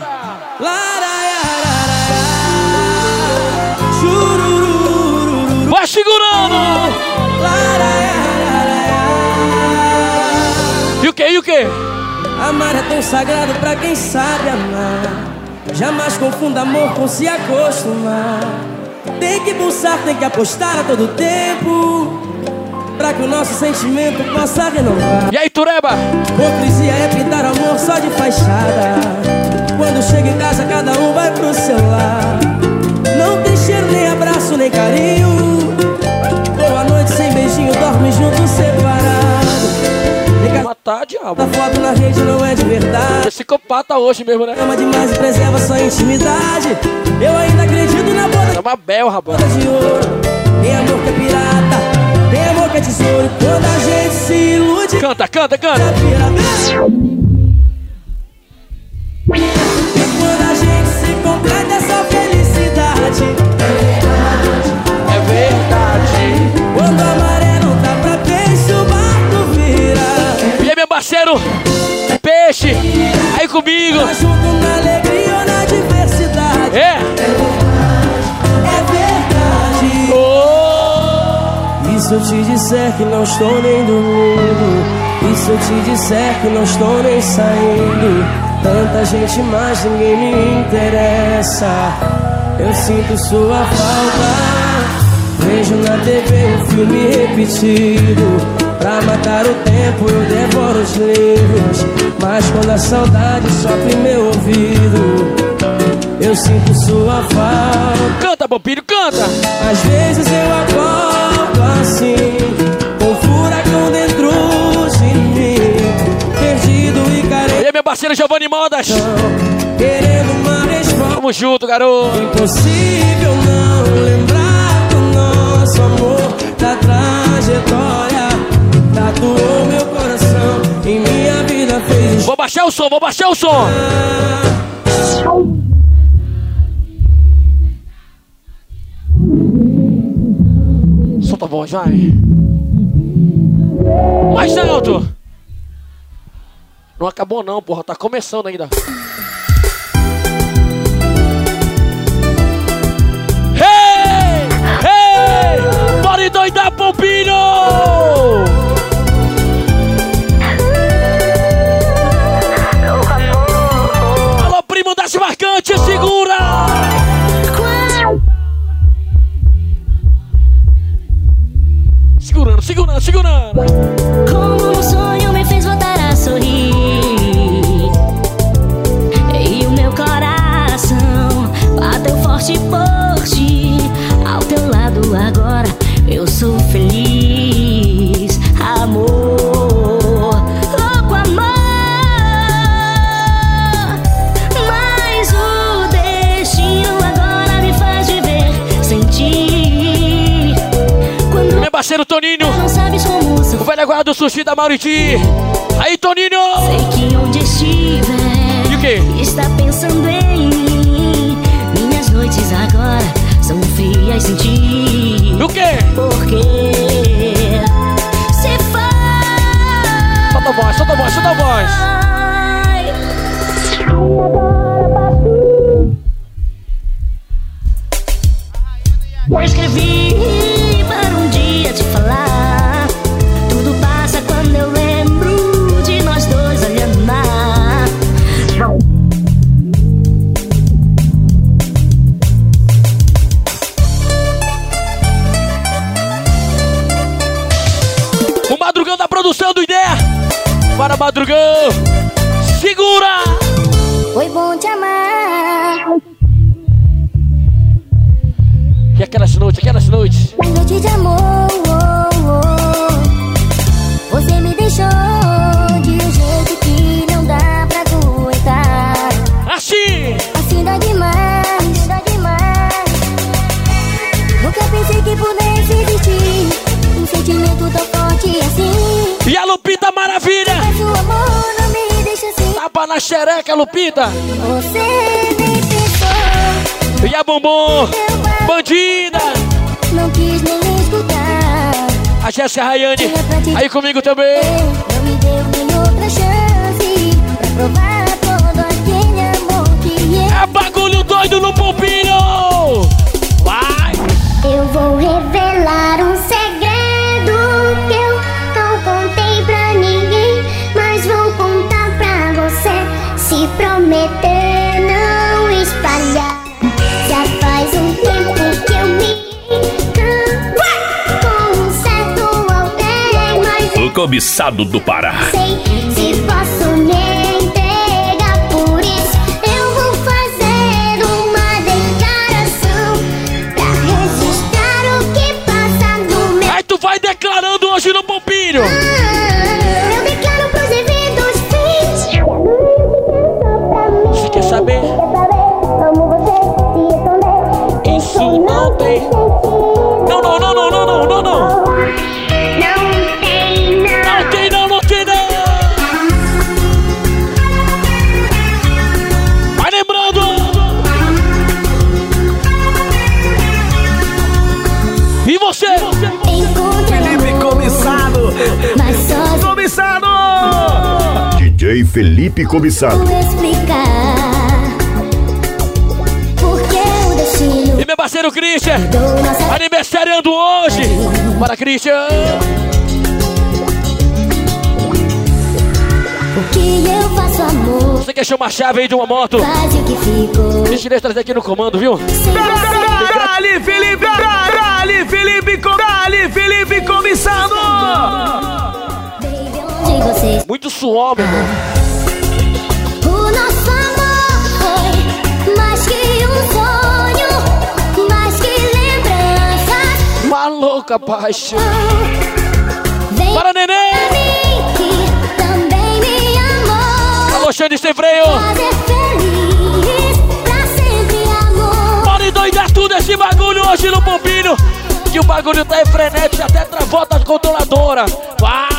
Vai segurando. O que, e o que? Amar é tão sagrado pra quem sabe amar. Jamais confunda amor com se acostumar. Tem que pulsar, tem que apostar a todo tempo. Pra que o nosso sentimento possa renovar. E aí, Tureba? Hipocrisia é pintar amor só de fachada. Quando chega em casa, cada um vai pro seu lar. Não tem cheiro, nem abraço, nem carinho. Matar, diabo. A foto na rede não é de verdade. Psicopata hoje mesmo, né? Ama demais e preserva sua intimidade. Eu ainda acredito na boda É uma bel, rapaz. de ouro. Amor que é pirata, tem amor que é tesouro. Quando a gente se ilude, Canta, canta, canta. Quando a gente se completa essa felicidade. Parceiro? Peixe. Aí comigo. É. É verdade. Oh. E se eu te disser que não estou nem dormindo? E se eu te disser que não estou nem saindo? Tanta gente, mas ninguém me interessa. Eu sinto sua falta. Vejo na TV um filme repetido. Pra matar o tempo eu devoro os livros. Mas quando a saudade sofre meu ouvido, eu sinto sua falta. Canta, Pompírio, canta. Às vezes eu acordo assim, com furacão dentro de mim, perdido e E carente, aí, meu parceiro Giovanni Modas. querendo uma resposta. Tamo junto, garoto. Impossível não lembrar do nosso amor, da trajetória, tatuou meu coração, em minha vida fez Vou baixar o som, vou baixar o som. Solta a voz, vai. Mais alto. Não acabou não, porra. Tá começando ainda. Hey! Hey! Bora endoidar, Pompinho! Do sushi da Mauriti. Aí, Toninho! Sei que onde estiver E o quê? Está pensando em mim Minhas noites agora são frias sem ti O quê? Porque Solta a voz, solta a voz, solta a voz. Xereca, Lupita! Pensou, E a Bombom! Bandida! não quis nem escutar. A Jéssica Rayane! Aí comigo também! Cobiçado do Pará. sei Felipe Comissado. vou explicar. Porque o destino E meu parceiro Christian! Aniversariando hoje! Para Christian! O que eu faço, amor? Você quer chamar a chave aí de uma moto? Faz o que ficou. Deixa eu trazer aqui no comando, viu? Dali, Felipe! Dali, Felipe! Dali, Felipe Muito suor, meu irmão. Vem Para, neném! Alô, Xande sem freio! Bora endoidar tudo esse bagulho hoje no pompinho! Que o bagulho tá em frenético, até travou a controladora! Vai!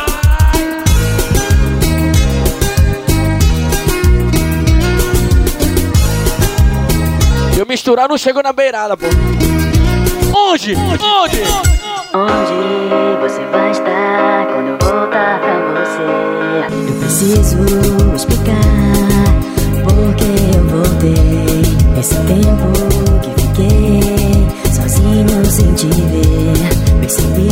Eu misturar não chego na beirada, pô. Onde? Onde? Onde você vai estar quando eu voltar pra você? Eu preciso explicar porque eu voltei. Esse tempo que fiquei sozinho sem te ver. Percebi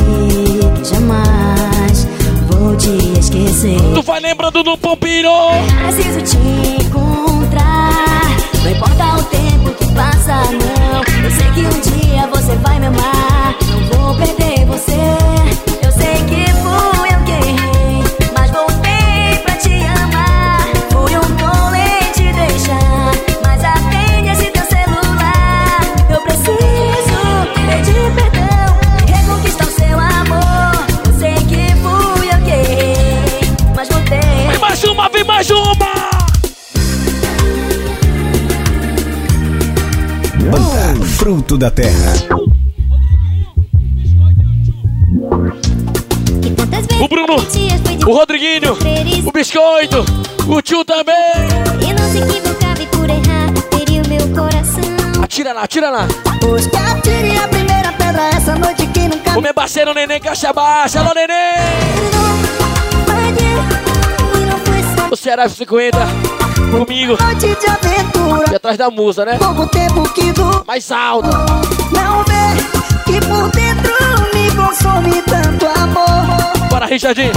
que jamais vou te esquecer. Tu vai lembrando do pompinho! Preciso te encontrar. Não importa o tempo que passa, não. Eu sei que um dia você vai me amar. Não vou perder você. Eu sei que fui eu que errei. Mas voltei pra te amar. Fui tolo em te deixar. Mas atende esse teu celular. Eu preciso pedir perdão. Reconquistar o seu amor. Eu sei que fui eu que errei. Mas voltei. Vem mais uma, vem mais uma! Banda Fruto da Terra. O Bruno, o Rodriguinho, o Biscoito, o Tio também! E não se equivocava e por errar teria o meu coração. Atira lá, atira lá! Pois que atire a primeira pedra essa noite que nunca O meu parceiro Neném Caixa Baixa, alô Neném! O Ceará 50, comigo, noite de aventura. e atrás da musa, né? Pouco tempo que do Mais alto! não vê que por dentro me consome tanto amor. Bora, Richardinho.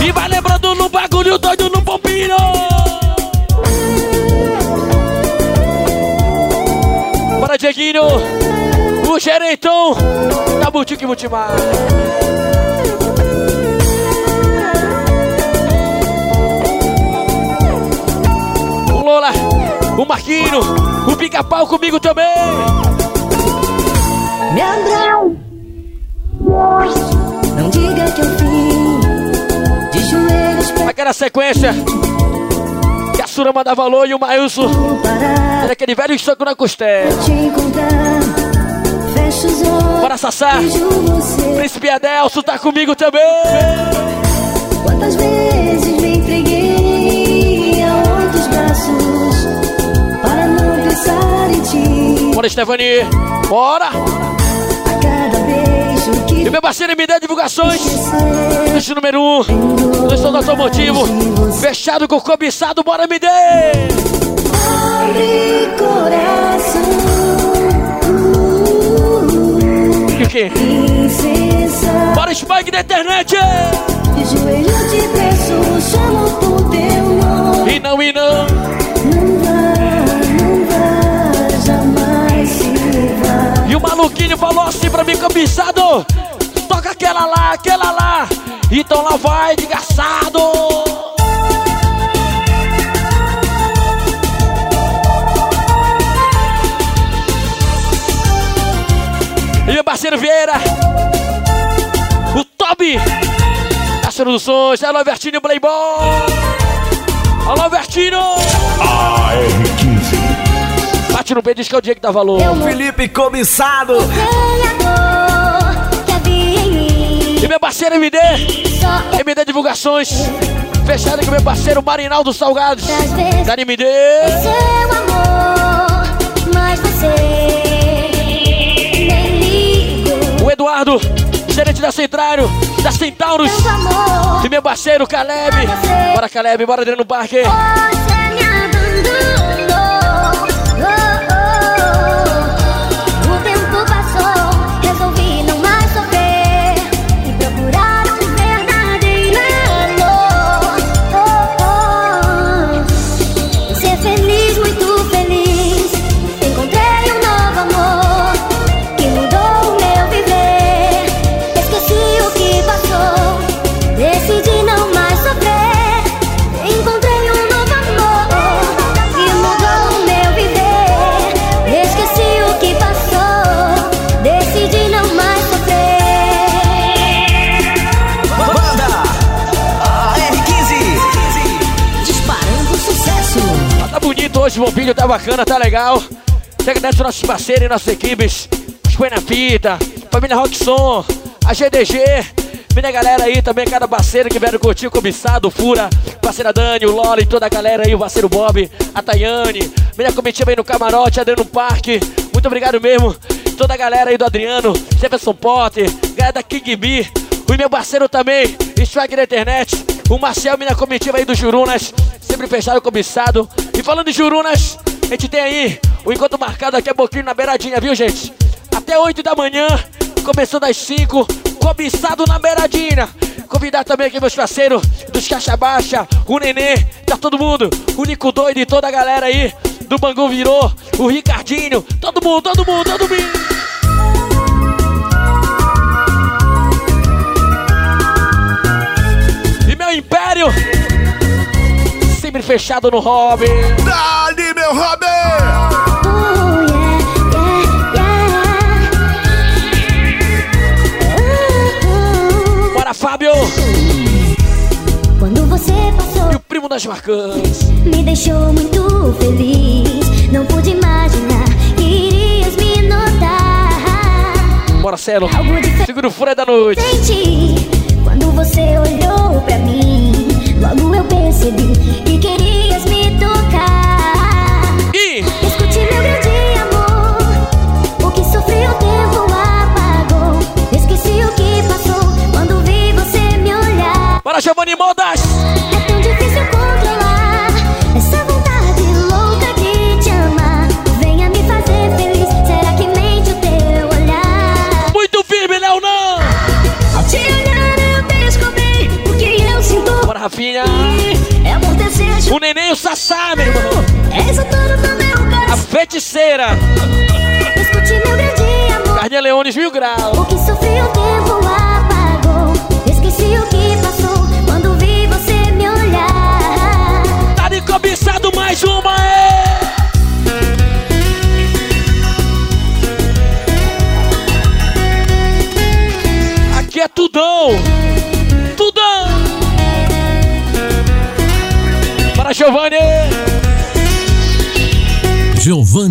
E vai lembrando no bagulho doido no pompino. Bora, Dieguinho. O gerentão da Boutique Multimar. O Lola, o Marquinho, o Pica-Pau comigo também. Me abra Não diga que eu fim De joelhos Aquela sequência que a Surama dá valor e o Mailson era aquele velho soco na costela. Bora, Sassá. Príncipe Adelso tá comigo também. Quantas vezes me entreguei a outros braços Para não pensar em ti Bora, Stefani. Bora. E meu parceiro me dê divulgações. Bicho número 1. Um, do Estado Automotivo. Fechado com o cobiçado. Bora, me dê. abre coração E o quê? Bora, Spike da internet. De joelho te peço, chamo por teu nome E não, e não. Não vá, não vá, jamais se vá E o maluquinho falou assim pra mim, cobiçado. Toca aquela lá, aquela lá. Então lá vai, desgraçado. E meu parceiro Vieira. O Toby. Parceiro dos sons. Alô, Vertinho Playboy. Alô, Vertinho. Bate no peito, diz que é o dia que dá valor. Felipe Cobiçado. Meu parceiro MD. MD Divulgações. Fechado com meu parceiro Marinaldo Salgados. Da MD. Seu amor, mas você nem ligo O Eduardo. Gerente da Centrário. Da Centauros. E meu parceiro Caleb. Bora, Caleb. Bora dentro no parque. Você me abandonou bonito hoje, o vídeo tá bacana, tá legal. Te agradeço nossos parceiros e nossas equipes. Os Põe Fita, Família Rockson, a GDG. Minha galera aí também, cada parceiro que vieram curtir cobiçado, Fura, parceira Dani, o Lola e toda a galera aí, o parceiro Bob, a Tayane, minha comitiva aí no camarote, Adriano Parque, muito obrigado mesmo. Toda a galera aí do Adriano, Jefferson Potter, galera da King B, o meu parceiro também, Strike da internet, o Marcel, minha comitiva aí do Jurunas, sempre fechado cobiçado. E falando de Jurunas, a gente tem aí o encontro marcado daqui a pouquinho na beiradinha, viu gente? Até 8 da manhã, começando às 5, cobiçado na beiradinha. Convidar também aqui meus parceiros dos Caixa Baixa, o Nenê, tá todo mundo, o Nico Doido e toda a galera aí do Bangu Virou, o Ricardinho, todo mundo, todo mundo, todo mundo. E meu império, sempre fechado no hobby. Dali, meu Robin. Bora, Fábio! Quando você passou E o primo das marcantes. Me deixou muito feliz Não pude imaginar que irias me notar Bora, Celo. Segura o furo da noite. Senti Quando você olhou pra mim Logo eu percebi que querias me tocar. E? Escute meu grande amor O que sofri o tempo apagou. Esqueci o que passou Quando vi você me olhar. Bora, Giovanni Modas! Rafinha! É amor, desejo O neném e o Sassá, meu irmão! És o dono do meu A feiticeira! Escute meu grande amor Carninha Leones Mil Grau! O que sofri o tempo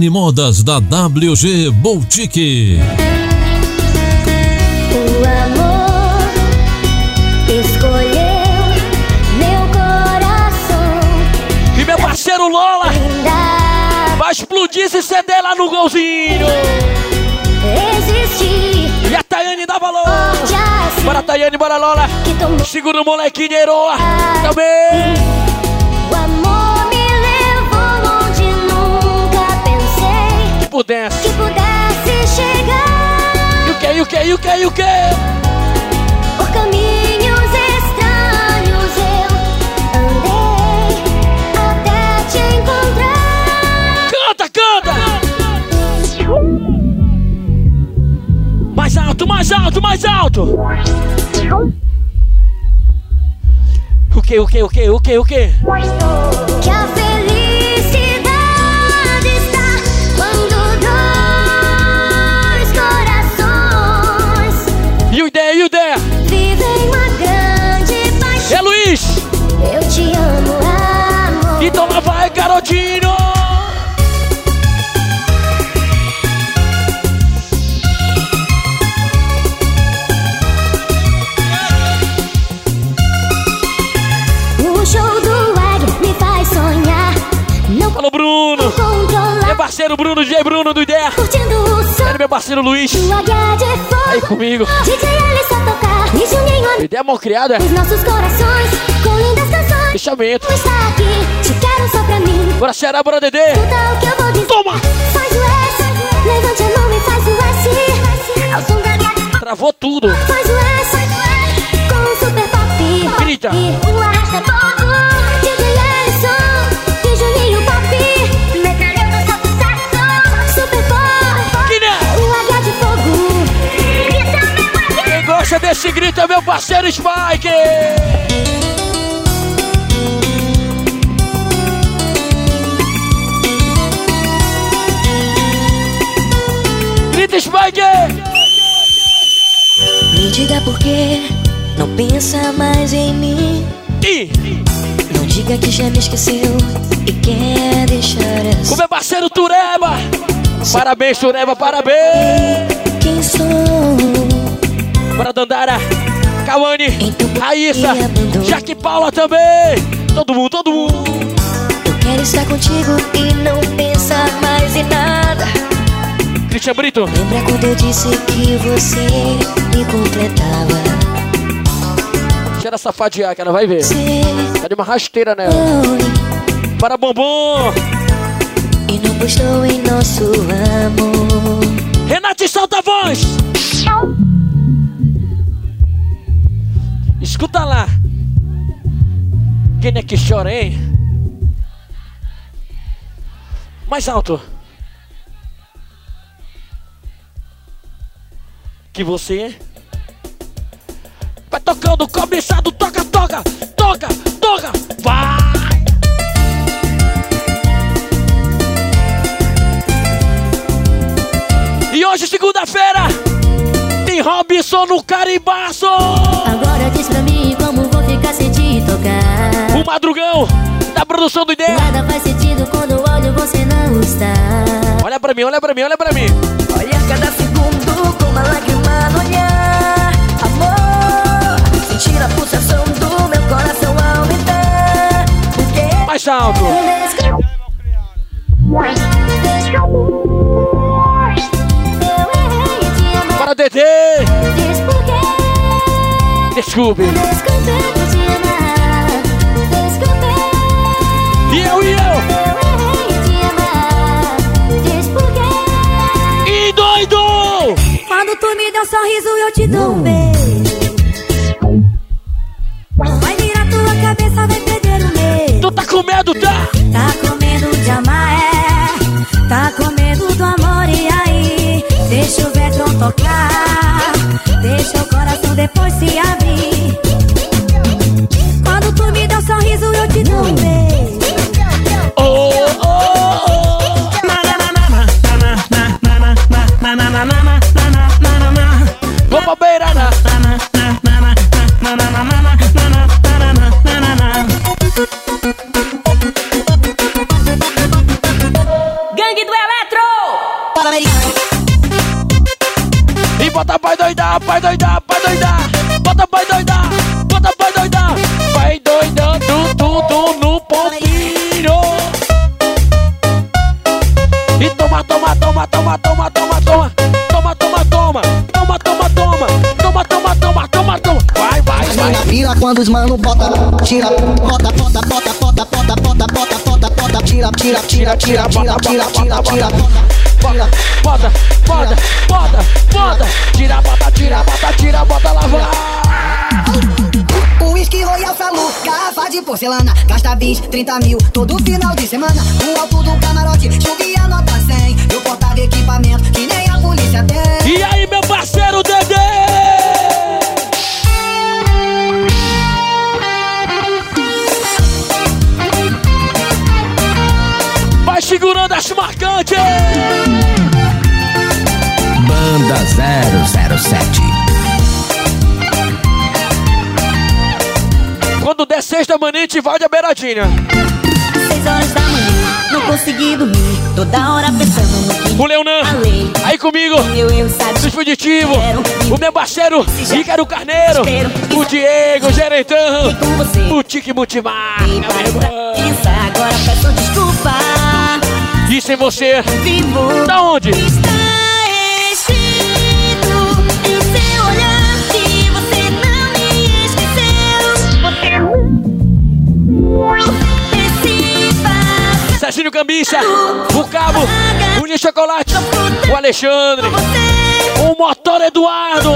Giovanni Modas da WG Boutique. O amor escolheu meu coração. E meu parceiro Lola! Vai explodir esse CD lá no golzinho! Existir. E a Tayane dá valor! Bora Tayane, bora Lola! Segura o molequinho Heroa! Também! Pudesse! que pudesse chegar. E o que, e o que, e o que, e o que? Por caminhos estranhos eu andei até te encontrar. Canta, canta! Mais alto, mais alto, mais alto! O que, o que, o que, o que, o que? Que a parceiro Bruno, DJ Bruno do Ideia! Curtindo o som Ele, meu parceiro Luiz! do Águia de fogo. Aí comigo! DJ Alisson tocar. E Juninho Ideia mal criada! Os nossos corações com lindas canções. Fechamento! Está aqui, te quero só pra mim. Bora Ceará, bora Dedê! Escuta o que eu vou dizer. Toma! Faz o S, levante a mão e faz o S. Ao som da minha Travou tudo! Faz o S, com o super pop. Grita. E o arrasta todo. É meu parceiro Spike! Grita Spike! Me diga por que não pensa mais em mim. Não diga que já me esqueceu e quer deixar O meu parceiro Tureba! Parabéns, Tureba, parabéns! Quem sou? Bora Dandara, Cauane, Então Raíssa, Jaque Paula também! Todo mundo, todo mundo! Eu quero estar contigo e não pensar mais em nada. Cristian Brito, Lembra quando eu disse que você me completava? cheira essa fadiar que ela vai ver. Tá de uma rasteira nela. Para Bombom! E não postou em nosso amor. Renato, solta a voz! Escuta lá. Quem é que chora, hein? Mais alto. Que você vai tocando, cobiçado, toca, toca, toca, toca, vai! E hoje, segunda-feira, tem Robson no Carimbaço! Agora diz pra mim como vou ficar sem te tocar. O Madrugão, da produção do Ideia. Nada faz sentido quando olho você não está. Olha pra mim, olha pra mim, olha pra mim. Olha cada segundo com uma lágrima no olhar. Amor, sentir a pulsação do meu coração aumentar. Porque Mais alto. Para Dedê. Desculpe. E eu, e eu. E doido. Quando tu me deu um sorriso, eu te dou um beijo. Vai virar tua cabeça, vai perder o medo. Tu tá com medo, tocar. Deixa o coração depois se abrir. Quando os mano bota, tira, bota, bota, bota, bota, bota, bota, bota, bota, bota, tira, tira, tira, tira, tira, tira, tira, tira, Bota, bota, bota, bota, bota. Tira, bota, tira, bota, tira, bota. O uísque Royal Salu, garrafa de porcelana Gasta 20, 30 mil todo final de semana O alto do camarote, chovia nota 100 Eu portava equipamento que nem a polícia tem E aí, meu parceiro Dedê? Segurando as marcantes. Banda 007. Quando der sexta manhã, a gente vai de beiradinha. Seis horas da manhã, não consegui dormir. Toda hora pensando no que O Leonan, aí comigo, dos fugitivos, o meu parceiro Ícaro Carneiro, o Diego, o Gerentão, o Tique Multimar. Agora peço desculpa. Cristo em você. Vivo. Da onde? Serginho Cambicha, o Cabo, o Ninho Chocolate, o Alexandre, o Motor Eduardo.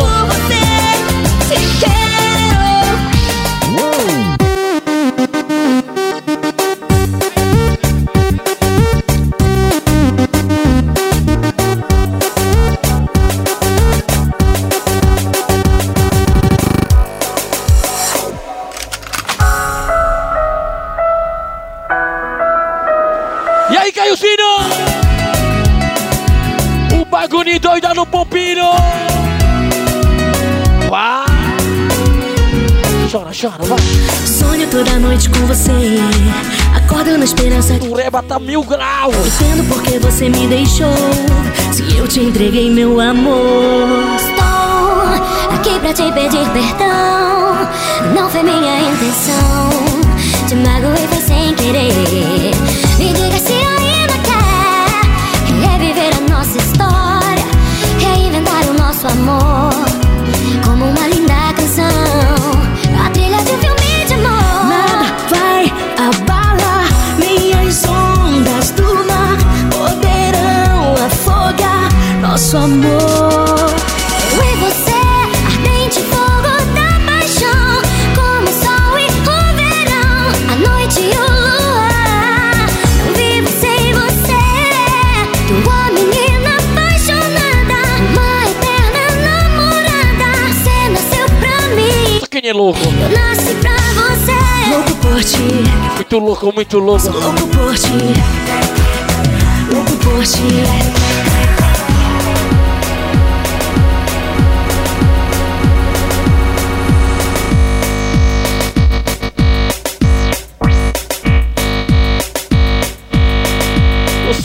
Chora, vai. Sonho toda noite com você. Acordo na esperança O Reba tá mil graus. Entendo porque você me deixou. Se eu te entreguei meu amor. Estou aqui pra te pedir perdão. Não foi minha intenção. Te magoei foi sem querer. Nosso amor. Eu e você, ardente fogo da paixão, como o sol e o verão, a noite e o luar. Não vivo sem você, tua menina apaixonada, uma eterna namorada. Você nasceu pra mim, Quem é louco? eu nasci pra você. Louco por ti, Muito louco, muito louco. louco por ti, louco por ti.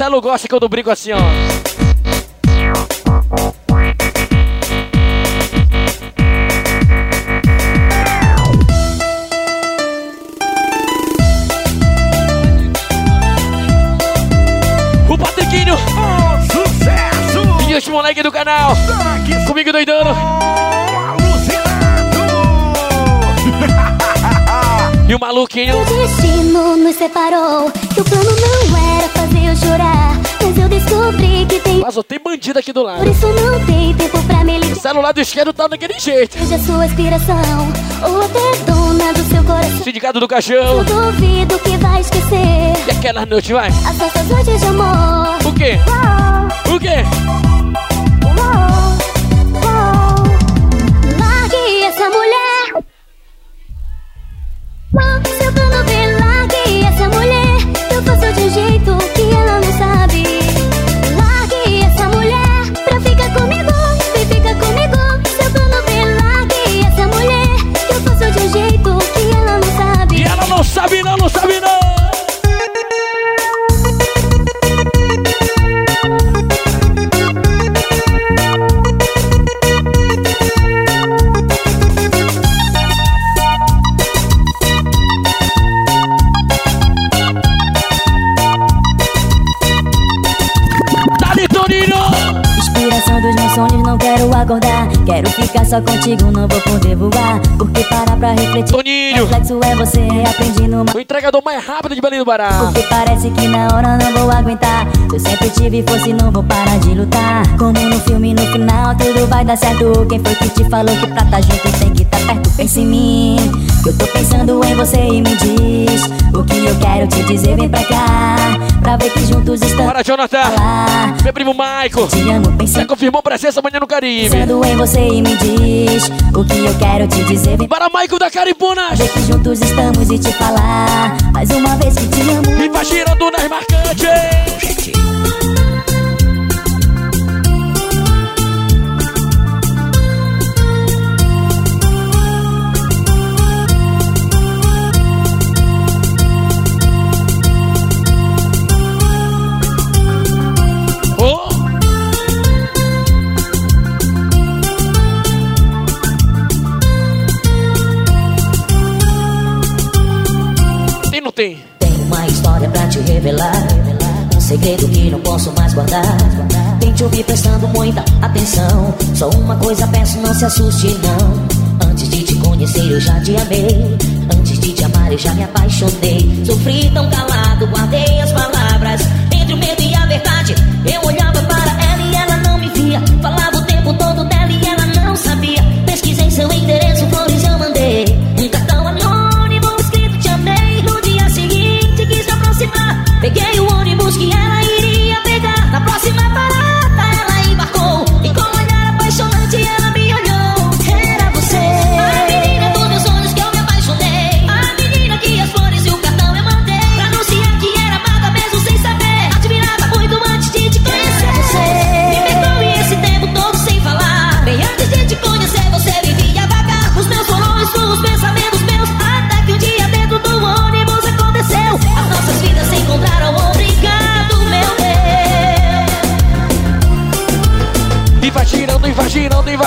O Celo gosta que eu brinco assim, ó. O Patriquinho. sucesso! E os moleque do canal. Comigo doidando. E o maluquinho. O destino nos separou, que o plano não era fazer chorar, mas eu descobri que tem. Mas só tem bandido aqui do lado. Por isso não tem tempo pra me ligar. O celular do esquerdo tá daquele jeito. Seja sua inspiração ou até dona do seu coração. Sindicato do Caixão. Eu duvido que vai esquecer E aquela noite, vai. as nossas noites de amor. O quê? O quê? Largue essa mulher. Ficar só contigo, não vou poder voar. Porque parar pra refletir. Toninho! Reflexo é você, aprendi no O entregador mais rápido de Belém do Pará. Porque parece que na hora não vou aguentar. Eu sempre tive força e não vou parar de lutar. Como no filme, no final, tudo vai dar certo. Quem foi que te falou que pra tá junto tem que tá perto? Pensa em mim. Eu tô pensando em você e me diz o que eu quero te dizer. Vem pra cá, pra ver que juntos estamos. Bora, Jonathan! Meu primo Maico! Já confirmou presença amanhã no Caribe. Pensando em você e me diz o que eu quero te dizer. Vem Para Maico da Caripunas! ver que juntos estamos e te falar. Mais uma vez que te amo. E vai girando nas marcantes! Revelar. Um segredo que não posso mais guardar. Tente ouvir prestando muita atenção. Só uma coisa peço, não se assuste, não. Antes de te conhecer, eu já te amei. Antes de te amar, eu já me apaixonei. Sofri tão calado, guardei as palavras. Entre o medo e a verdade, eu olhava para ela e ela não me via. Falava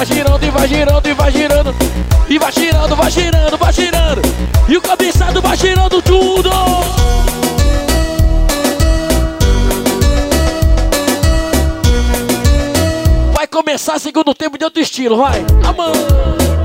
vai girando, e vai girando, e vai girando. E vai girando, vai girando, vai girando. E o cabeçado vai girando tudo. Vai começar segundo tempo de outro estilo, vai. A